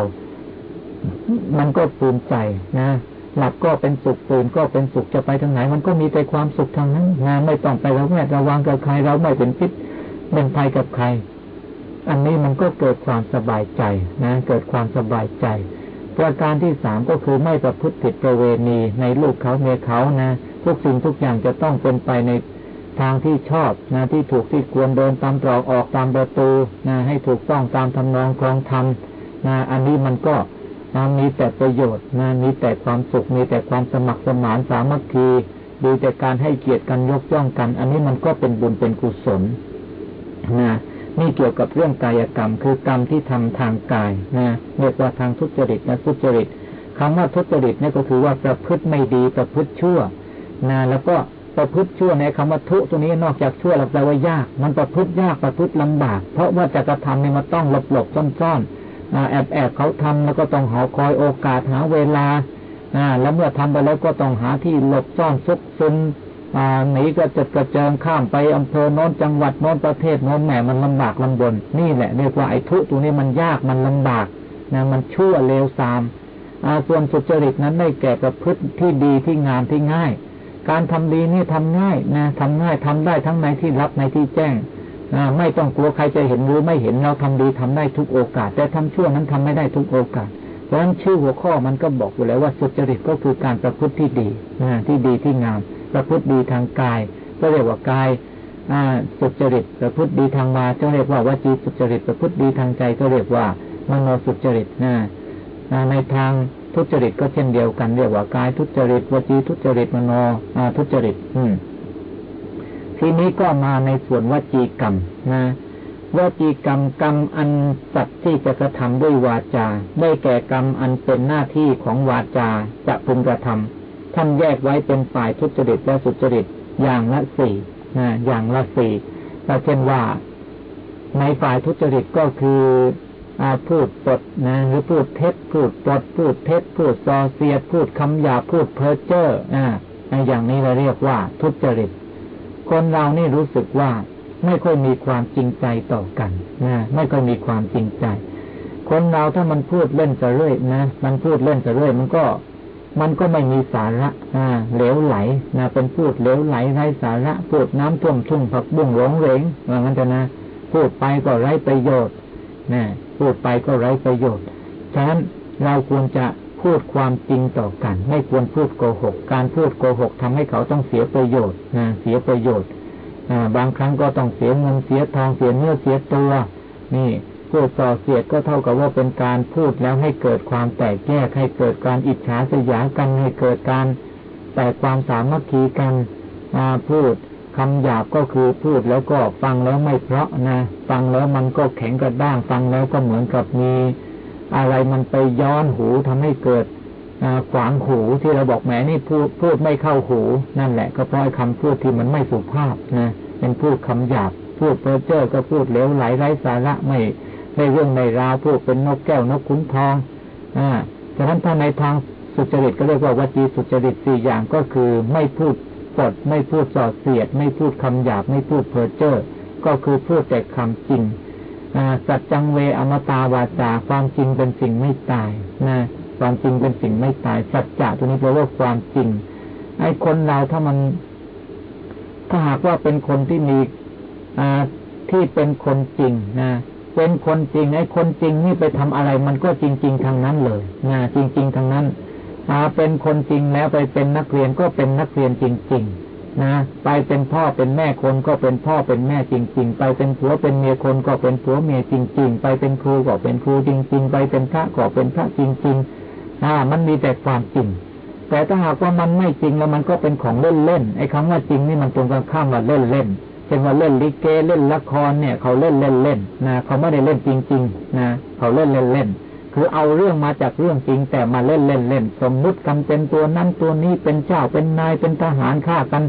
มันก็ภูมิใจนะหลับก็เป็นสุขตื่นก็เป็นสุขจะไปทางไหน มันก็มีแต่ความสุขทางนั้นนะไม่ต้องไประแวดระวังกับใครเราไม่เป็นพิษ เป็นภัยกับใคร อันนี้มันก็เกิดความสบายใจนะ เกิดความสบายใจ ประการที่สามก็คือไม่ประพฤติผิดประเวณีในลูกเขาเมียเขานะ ทุกสิ่งทุกอย่างจะต้องเป็นไปในทางที่ชอบนะที่ถูกที่ควรเดินตามตรอกออกตามประตูนะให้ถูกต้องตามทำนองครองธรรมนะอันนี้มันก็นะมีแต่ประโยชน์นะมีแต่ความสุขมีแต่ความสมัครสมานสามัคคีดูแต่การให้เกียรติกันยกย่องกัน อันนี้มันก็เป็นบุญเป็นกุศล นะนี่เกี่ยวกับเรื่องกายกรรม คือกรรมที่ทำทางกายนะเรียกว่าทางทุจริตนะทุจริตคำว่าทุจริตนี่ก็คือว่าประพฤติไม่ดีประพฤติชั่วนะแล้วก็ประพฤติชั่วในคำว่าทุตัวนี้นอกจากชั่วแล้วแปลว่ายาก มันประพฤติยากประพฤติลำบาก เพราะว่าจะกระทำเนี่ยมันต้องหลบหลบซ่อนซ่อนแอบแอบเขาทำแล้วก็ต้องหอคอยโอกาสหาเวลาแล้วเมื่อทำไปแล้วก็ต้องหาที่หลบซ่อนซุกซน หนีก็จะกระเจิงข้ามไปอำเภอโน้นจังหวัดโน้นประเทศโน้นแหมมันลำบากลำบน นี่แหละเรียกว่าไอ้ทุตัวนี้มันยากมันลำบากนะมันชั่วเลวทรามส่วนสุจริตนั้นได้แก่ประพฤติที่ดีที่งามที่ง่าย การทำดีนี่ทำง่ายนะทำง่ายทำได้ทั้งในที่รับในที่แจ้งไม่ต้องกลัวใครจะเห็นหรือไม่เห็นเราทำดีทำได้ทุกโอกาส แต่ทำชั่วนั้นทำไม่ได้ทุกโอกาสเพราะฉะนั้นชื่อหัวข้อมันก็บอกอยู่แล้วว่าสุจริตก็คือการประพฤติที่ดีที่ดีที่งาม ประพฤติดีทางกาย ก็เรียกว่ากายสุจริตประพฤติดีทางวาจะเรียกว่าวจีสุจริตประพฤติดีทางใจก็เรียกว่ามโนสุจริตนะในทางทุจริตก็เช่นเดียวกันเรียกว่ากายทุจริตวจีทุจริตมโนทุจริต อืมทีนี้ก็มาในส่วนวจีกรรมนะวจีกรรมกรรมอันสัตว์ที่จะกระทำด้วยวาจา ได้แก่กรรมอันเป็นหน้าที่ของวาจาจะพึงกระทำ ท่านแยกไว้เป็นฝ่ายทุจริตและสุจริตอย่างละสี่นะอย่างละสี่เช่นว่าในฝ่ายทุจริตก็คือพูดปดนะหรือพูดเท็จพูดปดพูดเท็จพูดซอเสียด พูดคำหยาพูดเพ้อเจ้ออ่าอย่างนี้เราเรียกว่าทุจริต คนเรานี่รู้สึกว่าไม่ค่อยมีความจริงใจต่อกันนะไม่ค่อยมีความจริงใจ คนเราถ้ามันพูดเล่นจะเรื่อยนะมันพูดเล่นจะเรื่อยมันก็ มันก็ไม่มีสาระอ่าเหลวไหลนะเป็นพูดเหลวไหลไร้สาระพูดน้ำท่วมทุ่งผักบุ้งหลงเหลงว่างั้นจะนะพูดไปก็ไร้ประโยชน์นะพูดไปก็ไร้ประโยชน์ ฉะนั้นเราควรจะพูดความจริงต่อกัน ไม่ควรพูดโกหก การพูดโกหกทำให้เขาต้องเสียประโยชน์นะเสียประโยชน์บางครั้งก็ต้องเสียเงินเสียทองเสียเนื้อเสียตัว นี่ พูดส่อเสียดก็เท่ากับว่าเป็นการพูดแล้วให้เกิดความแตกแยกให้เกิดการอิจฉาสยากันให้เกิดการแตกความสามัคคีกันพูดคำหยาบก็คือพูดแล้วก็ฟังแล้วไม่เพราะนะ ฟังแล้วมันก็แข็งกระด้าง ฟังแล้วก็เหมือนกับมี อะไรมันไปย้อนหูทำให้เกิดขวางหูที่เราบอกแหมนี่พูดพูดไม่เข้าหูนั่นแหละ ก็เพราะคำพูดที่มันไม่สุภาพนะเป็นพูดคำหยาบ พูดเพ้อเจ้อก็พูดเลวไหลไร้สาระไม่ ไม่เรื่องในราวพูดเป็นนกแก้วนกขุนทองอ่าฉะนั้นถ้าในทางสุจริตก็เรียกว่าวจีสุจริตสี่อย่างก็คือ ไม่พูดปดไม่พูดส่อเสียด ไม่พูดคำหยาบ ไม่พูดเพ้อเจ้อก็คือพูดแต่คำจริงสัจจังเวอมตาวาจาความจริงเป็นสิ่งไม่ตายนะความจริงเป็นสิ่งไม่ตาย สัจจะตัวนี้แปลว่าความจริงไอ้คนเราถ้ามัน ถ้าหากว่าเป็นคนที่มีอ่าที่เป็นคนจริงนะ เป็นคนจริงไอ้คนจริงนี่ไปทำอะไร มันก็จริง ๆทางนั้นเลยนะจริง ๆทางนั้นอาเป็นคนจริงแล้วไปเป็นนักเรียนก็เป็นนักเรียนจริง ๆ นะ ไปเป็นพ่อเป็นแม่คนก็เป็นพ่อเป็นแม่จริง ๆ ไปเป็นผัวเป็นเมียคนก็เป็นผัวเมียจริง ๆ ไปเป็นครูก็เป็นครูจริง ๆ ไปเป็นพระก็เป็นพระจริง ๆ อ่า มันมีแต่ความจริง แต่ถ้าหากว่ามันไม่จริงแล้วมันก็เป็นของเล่นๆไอ้คำว่าจริงนี่มันตรงกันข้ามว่าเล่นๆ ช่นว่าเล่นลิเกเล่นละครเนี่ย เขาเล่นเล่นเล่นนะเขาไม่ได้เล่นจริง ๆ นะเขาเล่นเล่นเล่นคือเอาเรื่องมาจากเรื่องจริง แต่มาเล่นเล่นเล่นสมมุติกันเป็นตัวนั้นตัวนี้เป็นเจ้าเป็นนายเป็นทหารฆ่ากัน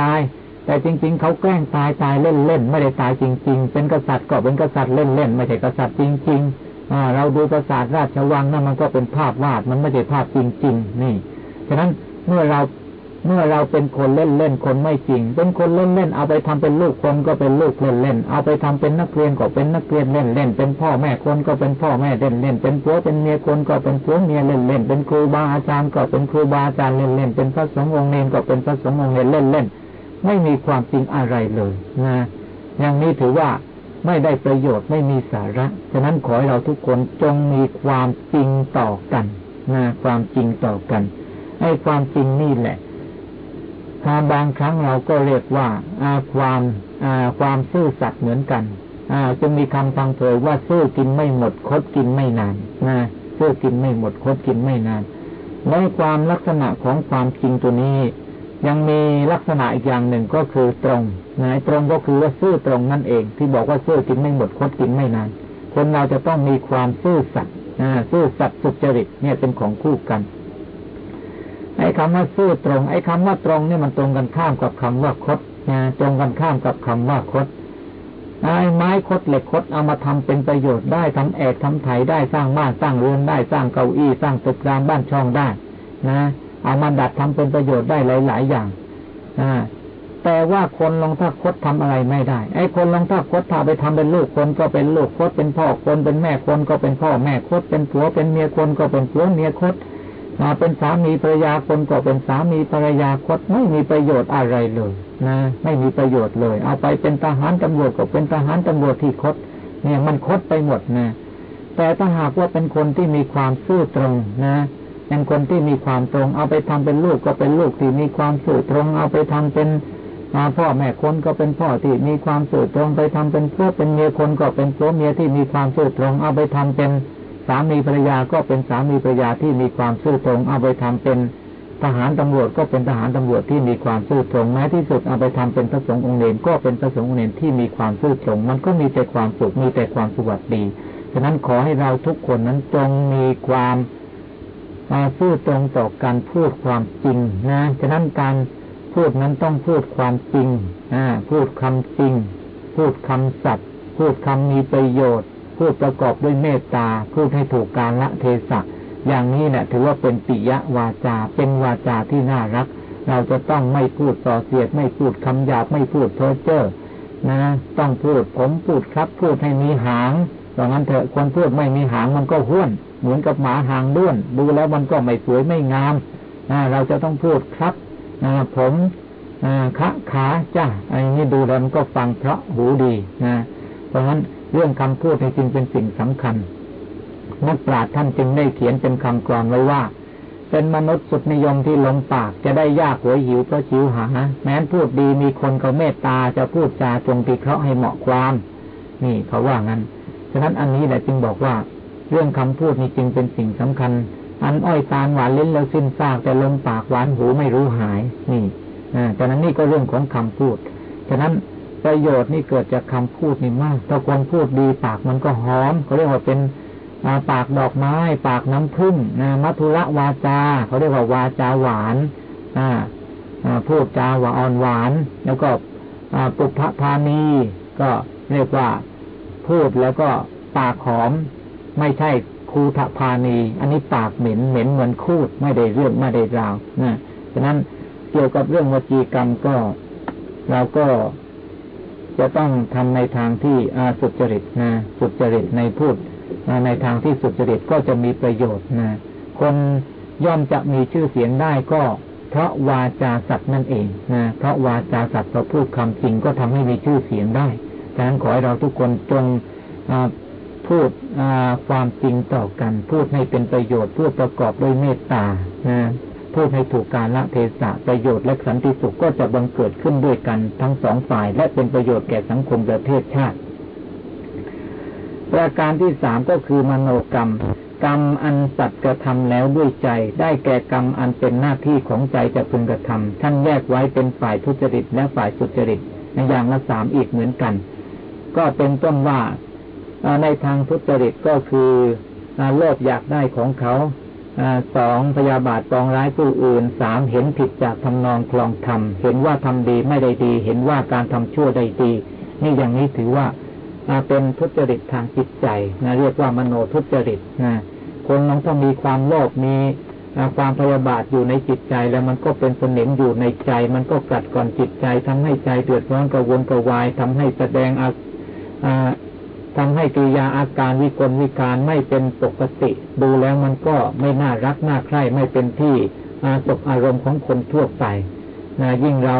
ตาย แต่จริง ๆ เขาแกล้งตายตายเล่นเล่นไม่ได้ตายจริง ๆ เป็นกษัตริย์ก็เป็นกษัตริย์เล่นเล่นไม่ใช่กษัตริย์จริงๆเราดูปราสาทราชวังนั่นมันก็เป็นภาพวาดมันไม่ใช่ภาพจริง ๆ นี่ฉะนั้นเมื่อเรา เมื่อเราเป็นคนเล่นเล่นคนไม่จริง เป็นคนเล่นเล่นเอาไปทำเป็นลูกคนก็เป็นลูกเล่นเล่นเอาไปทำเป็นนักเรียนก็เป็นนักเรียนเล่นเล่นเป็นพ่อแม่คนก็เป็นพ่อแม่เล่นเล่นเป็นผัวเป็นเมียคนก็เป็นผัวเมียเล่นเล่นเป็นครูบาอาจารย์ก็เป็นครูบาอาจารย์เล่นเล่นเป็นพระสงฆ์องค์เนรก็เป็นพระสงฆ์องค์เนรเล่นเล่นไม่มีความจริงอะไรเลยนะอย่างนี้ถือว่าไม่ได้ประโยชน์ไม่มีสาระฉะนั้นขอให้เราทุกคนจงมีความจริงต่อกันนะความจริงต่อกันให้ความจริงนี่แหละ ถ้าบางครั้งเราก็เรียกว่าอาความอาความซื่อสัตย์เหมือนกันอาจะมีคำฟังเผยว่าซื่อกินไม่หมดคดกินไม่นานนะซื่อกินไม่หมดคดกินไม่นานในความลักษณะของความจริงตัวนี้ ยังมีลักษณะอีกอย่างหนึ่งก็คือตรงนะตรงก็คือว่าซื่อตรงนั่นเอง ที่บอกว่าซื่อกินไม่หมดคดกินไม่นาน คนเราจะต้องมีความซื่อสัตย์ซื่อสัตย์สุจริตเนี่ยเป็นของคู่กันอ คำว่าซื่อตรง ไอ้คำว่าตรงนี่มันตรงกันข้ามกับคำว่าคดนะตรงกันข้ามกับคำว่าคดไอ้ไม้คดเหล็กคดเอามาทำเป็นประโยชน์ได้ทำแอกทำไถได้สร้างบ้านสร้างเรือนได้สร้างเก้าอี้สร้างตึกรามบ้านช่องได้ นะเอามาดัดทำเป็นประโยชน์ได้หลาย ๆ อย่างอ่าแต่ว่าคนลองถ้าคดทำอะไรไม่ได้ ไอ้คนลองถ้าคดถ้าไปทำเป็นลูกคนก็เป็นลูกคดเป็นพ่อคนเป็นแม่คนก็เป็นพ่อแม่คดเป็นผัวเป็นเมียคนก็เป็นผัวเมียคด มาเป็นสามีภรรยาคนก็เป็นสามีภรรยาคดไม่มีประโยชน์อะไรเลยนะไม่มีประโยชน์เลย เอาไปเป็นทหารตำรวจก็เป็นทหารตำรวจที่คด เนี่ยมันคดไปหมดนะแต่ถ้าหากว่าเป็นคนที่มีความซื่อตรงนะเป็นคนที่มีความตรง เอาไปทำเป็นลูกก็เป็นลูกที่มีความซื่อตรง เอาไปทำเป็นพ่อแม่คนก็เป็นพ่อที่มีความซื่อตรง ไปทำเป็นผัวเป็นเมียคนก็เป็นผัวเมียที่มีความซื่อตรง เอาไปทำเป็นามีภรรยาก็เป็นสามีภรรยาที่มีความซื่อตรง เอาไปทำเป็นทหารตำรวจก็เป็นทหารตำรวจที่มีความซื่อตรงแม้ที่สุดเอาไปทำเป็นพระสงฆ์องค์เนรก็เป็นพระสงฆ์องค์เนรที่มีความซื่อตรง มันก็มีแต่ความสุขมีแต่ความสวัสดีฉะนั้นขอให้เราทุกคนนั้นจงมีความมาพูดตรงต่อการพูดความจริงนะฉะนั้นการพูดนั้นต้องพูดความจริงพูดคำจริง พูดคำสัตย์พูดคำมีประโยชน์ พูดประกอบด้วยเมตตา พูดให้ถูกการละเทศะอย่างนี้เนะี่ยถือว่าเป็นปิยวาจา เป็นวาจาที่น่ารัก เราจะต้องไม่พูดส่อเสียด ไม่พูดคำหยาบไม่พูดเพ้อเจ้อนะ ต้องพูดผมพูดครับ พูดให้มีหางดังนั้นเถอะคนพูดไม่มีหางมันก็ห้วน เหมือนกับหมาหางด้วน ดูแล้วมันก็ไม่สวยไม่งามเราจะต้องพูดครับผมขะขาจ้าอันนี้ดูแล้วมันก็ฟังเพราะหูดีนะ เพราะฉะนั้น เรื่องคำพูดในจริงเป็นสิ่งสำคัญ นักปราชญ์ท่านจึงได้เขียนเป็นคำกรอนไว้ว่า เป็นมนุษย์สุดนิยมที่ลงปากจะได้ยากหัวหิวเพราะชิวหา แม้นพูดดีมีคนเขาเมตตาจะพูดจาจงพิเคราะห์ให้เหมาะความ นี่เขาว่างั้น ฉะนั้นอันนี้แหละจึงบอกว่า เรื่องคำพูดนี่จึงเป็นสิ่งสำคัญ อันอ้อยตาลหวานลิ้นแล้วสิ้นซากแต่ลมปากหวานหูไม่รู้หาย นี่อ่าฉะนั้นนี่ก็เรื่องของคำพูด ฉะนั้น ประโยชน์นี่เกิดจากคำพูดนี่มากถ้าคนพูดดีปากมันก็หอมเขาเรียกว่าเป็นปากดอกไม้ ปากน้ำพึ่งนะมัทุระวาจาเขาเรียกว่าวาจาหวานอ่าพูดจาหวานหวาน แล้วก็ปุพพานีก็เรียกว่าพูดแล้วก็ปากหอม ไม่ใช่คูทพานี อันนี้ปากเหม็นเหม็นเหมือนคูดไม่ได้เรื่องไม่ได้ราวนะฉะนั้นเกี่ยวกับเรื่องวจีกรรมก็เราก็ จะต้องทำในทางที่สุจริตนะสุจริตในพูดในทางที่สุจริตก็จะมีประโยชน์นะคนย่อมจะมีชื่อเสียงได้ก็ เพราะวาจาสัตว์นั่นเองนะเพราะวาจาสัตว์เราพูดคำจริงก็ทำให้มีชื่อเสียงได้ดังนั้นขอให้เราทุกคนจงพูดความจริงต่อกัน พูดให้เป็นประโยชน์พูดประกอบด้วยเมตตานะ พูดให้ถูกการละเทศะประโยชน์และสันติสุขก็จะบังเกิดขึ้นด้วยกันทั้งสองฝ่าย และเป็นประโยชน์แก่สังคมประเทศชาติ ประการที่สามก็คือมโนกรรม กรรมอันสัตว์กระทำแล้วด้วยใจ ได้แก่กรรมอันเป็นหน้าที่ของใจจะพึงกระทำท่านแยกไว้เป็นฝ่ายทุจริตและฝ่ายสุจริตในอย่างละสามอีกเหมือนกัน ก็เป็นต้นว่าในทางทุจริตก็คือโลภอยากได้ของเขา สองพยาบาทปองร้ายผู้อื่นสามเห็นผิดจากทำนองคลองธรรม เห็นว่าทำดีไม่ได้ดี เห็นว่าการทำชั่วได้ดี นี่อย่างนี้ถือว่าเป็นทุจริตทางจิตใจนะเรียกว่ามโนทุจริตนะคนน้องต้องมีความโลภมีความพยาบาทอยู่ในจิตใจแล้วมันก็เป็นสนิมอยู่ในใจ มันก็กัดก่อนจิตใจทำให้ใจเดือดร้อนกระวนกระวายทำให้แสดงอา ทำให้กิริยาอาการวิกลวิการไม่เป็นปกติ ดูแล้วมันก็ไม่น่ารักน่าใคร่ไม่เป็นที่อาสกอารมณ์ของคนทั่วไปนะยิ่งเรา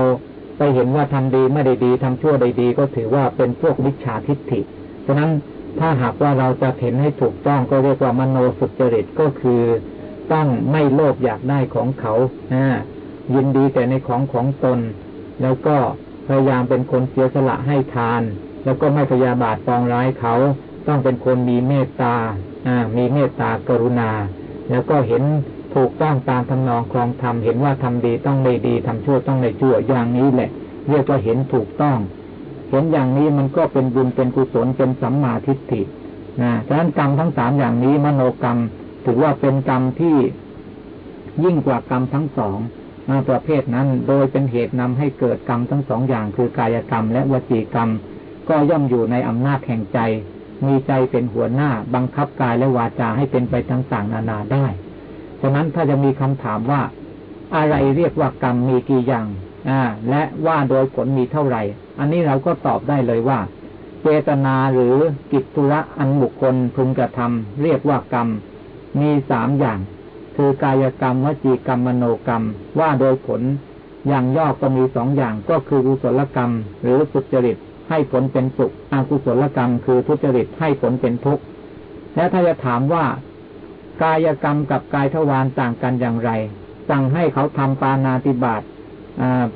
ไปเห็นว่าทำดีไม่ได้ดีทำชั่วได้ดี ก็ถือว่าเป็นพวกวิชาทิฏฐิฉะนั้นถ้าหากว่าเราจะเห็นให้ถูกต้องก็เรียกว่ามโนสุจริตก็คือต้องไม่โลภอยากได้ของเขายินดีแต่ในของของตน แล้วก็พยายามเป็นคนเสียสละให้ทาน แล้วก็ไม่พยาบาทปองร้ายเขา ต้องเป็นคนมีเมตตาอ่ามีเมตตากรุณา แล้วก็เห็นถูกต้องตามทำนองครองธรรมเห็นว่าทำดีต้องได้ดีทำชั่วต้องได้ชั่วอย่างนี้แหละ เรียกว่าเห็นถูกต้อง เห็นอย่างนี้มันก็เป็นบุญเป็นกุศลเป็นสัมมาทิฏฐินะฉะนั้นกรรมทั้งสามอย่างนี้มโนกรรม ถือว่าเป็นกรรมที่ยิ่งกว่ากรรมทั้งสองประเภทนั้น โดยเป็นเหตุนำให้เกิดกรรมทั้งสองอย่างคือกายกรรมและวจีกรรม ก็ย่อมอยู่ในอำนาจแห่งใจ มีใจเป็นหัวหน้าบังคับกายและวาจาให้เป็นไปต่างๆนานาได้ ฉะนั้นถ้าจะมีคำถามว่า อะไรเรียกว่ากรรมมีกี่อย่างอ่าและว่าโดยผลมีเท่าไหร่ อันนี้เราก็ตอบได้เลยว่า เจตนาหรือกิจธุระอันบุคคลพึงกระทำเรียกว่ากรรม มีสามอย่าง คือกายกรรมวจีกรรมมโนกรรม ว่าโดยผลอย่างย่อก็มีสองอย่างก็คือกุศลกรรม หรือสุจริต ให้ผลเป็นสุข อกุศลกรรมคือทุจริตให้ผลเป็นทุกข์ และถ้าจะถามว่ากายกรรมกับกายทวารต่างกันอย่างไร สั่งให้เขาทำปานาติบาต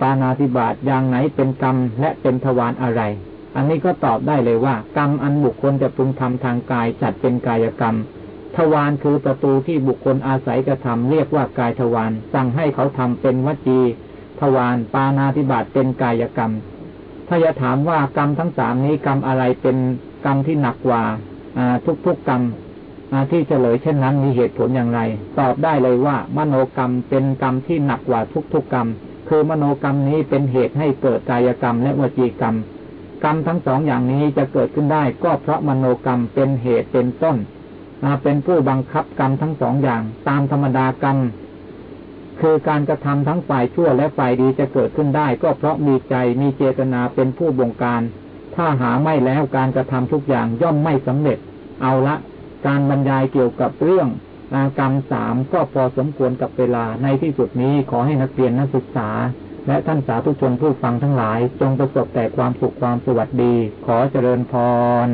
ปานาติบาตอย่างไหนเป็นกรรมและเป็นทวารอะไร อันนี้ก็ตอบได้เลยว่า กรรมอันบุคคลจะพึงทำทางกายจัดเป็นกายกรรม ทวารคือประตูที่บุคคลอาศัยกระทำเรียกว่ากายทวารสั่งให้เขาทำเป็นวจี ทวารปานาธิบาตเป็นกายกรรม ถ้าจะถามว่ากรรมทั้งสามนี้กรรมอะไรเป็นกรรมที่หนักกว่าทุกๆกรรมที่เฉลยเช่นนั้นมีเหตุผลอย่างไร ตอบได้เลยว่า มโนกรรมเป็นกรรมที่หนักกว่าทุกๆกรรม คือมโนกรรมนี้เป็นเหตุให้เกิดกายกรรมและวจีกรรม กรรมทั้งสองอย่างนี้จะเกิดขึ้นได้ ก็เพราะมโนกรรมเป็นเหตุเป็นต้นเป็นผู้บังคับกรรมทั้งสองอย่าง ตามธรรมดากรรม คือการกระทำทั้งฝ่ายชั่วและฝ่ายดีจะเกิดขึ้นได้ ก็เพราะมีใจมีเจตนาเป็นผู้บงการ ถ้าหาไม่แล้วการกระทำทุกอย่างย่อมไม่สำเร็จ เอาละการบรรยายเกี่ยวกับเรื่องกรรมสามก็พอสมควรกับเวลาในที่สุดนี้ขอให้นักเรียนนักศึกษา และท่านสาธุชนผู้ฟังทั้งหลาย จงประสบแต่ความสุขความสวัสดี ขอเจริญพร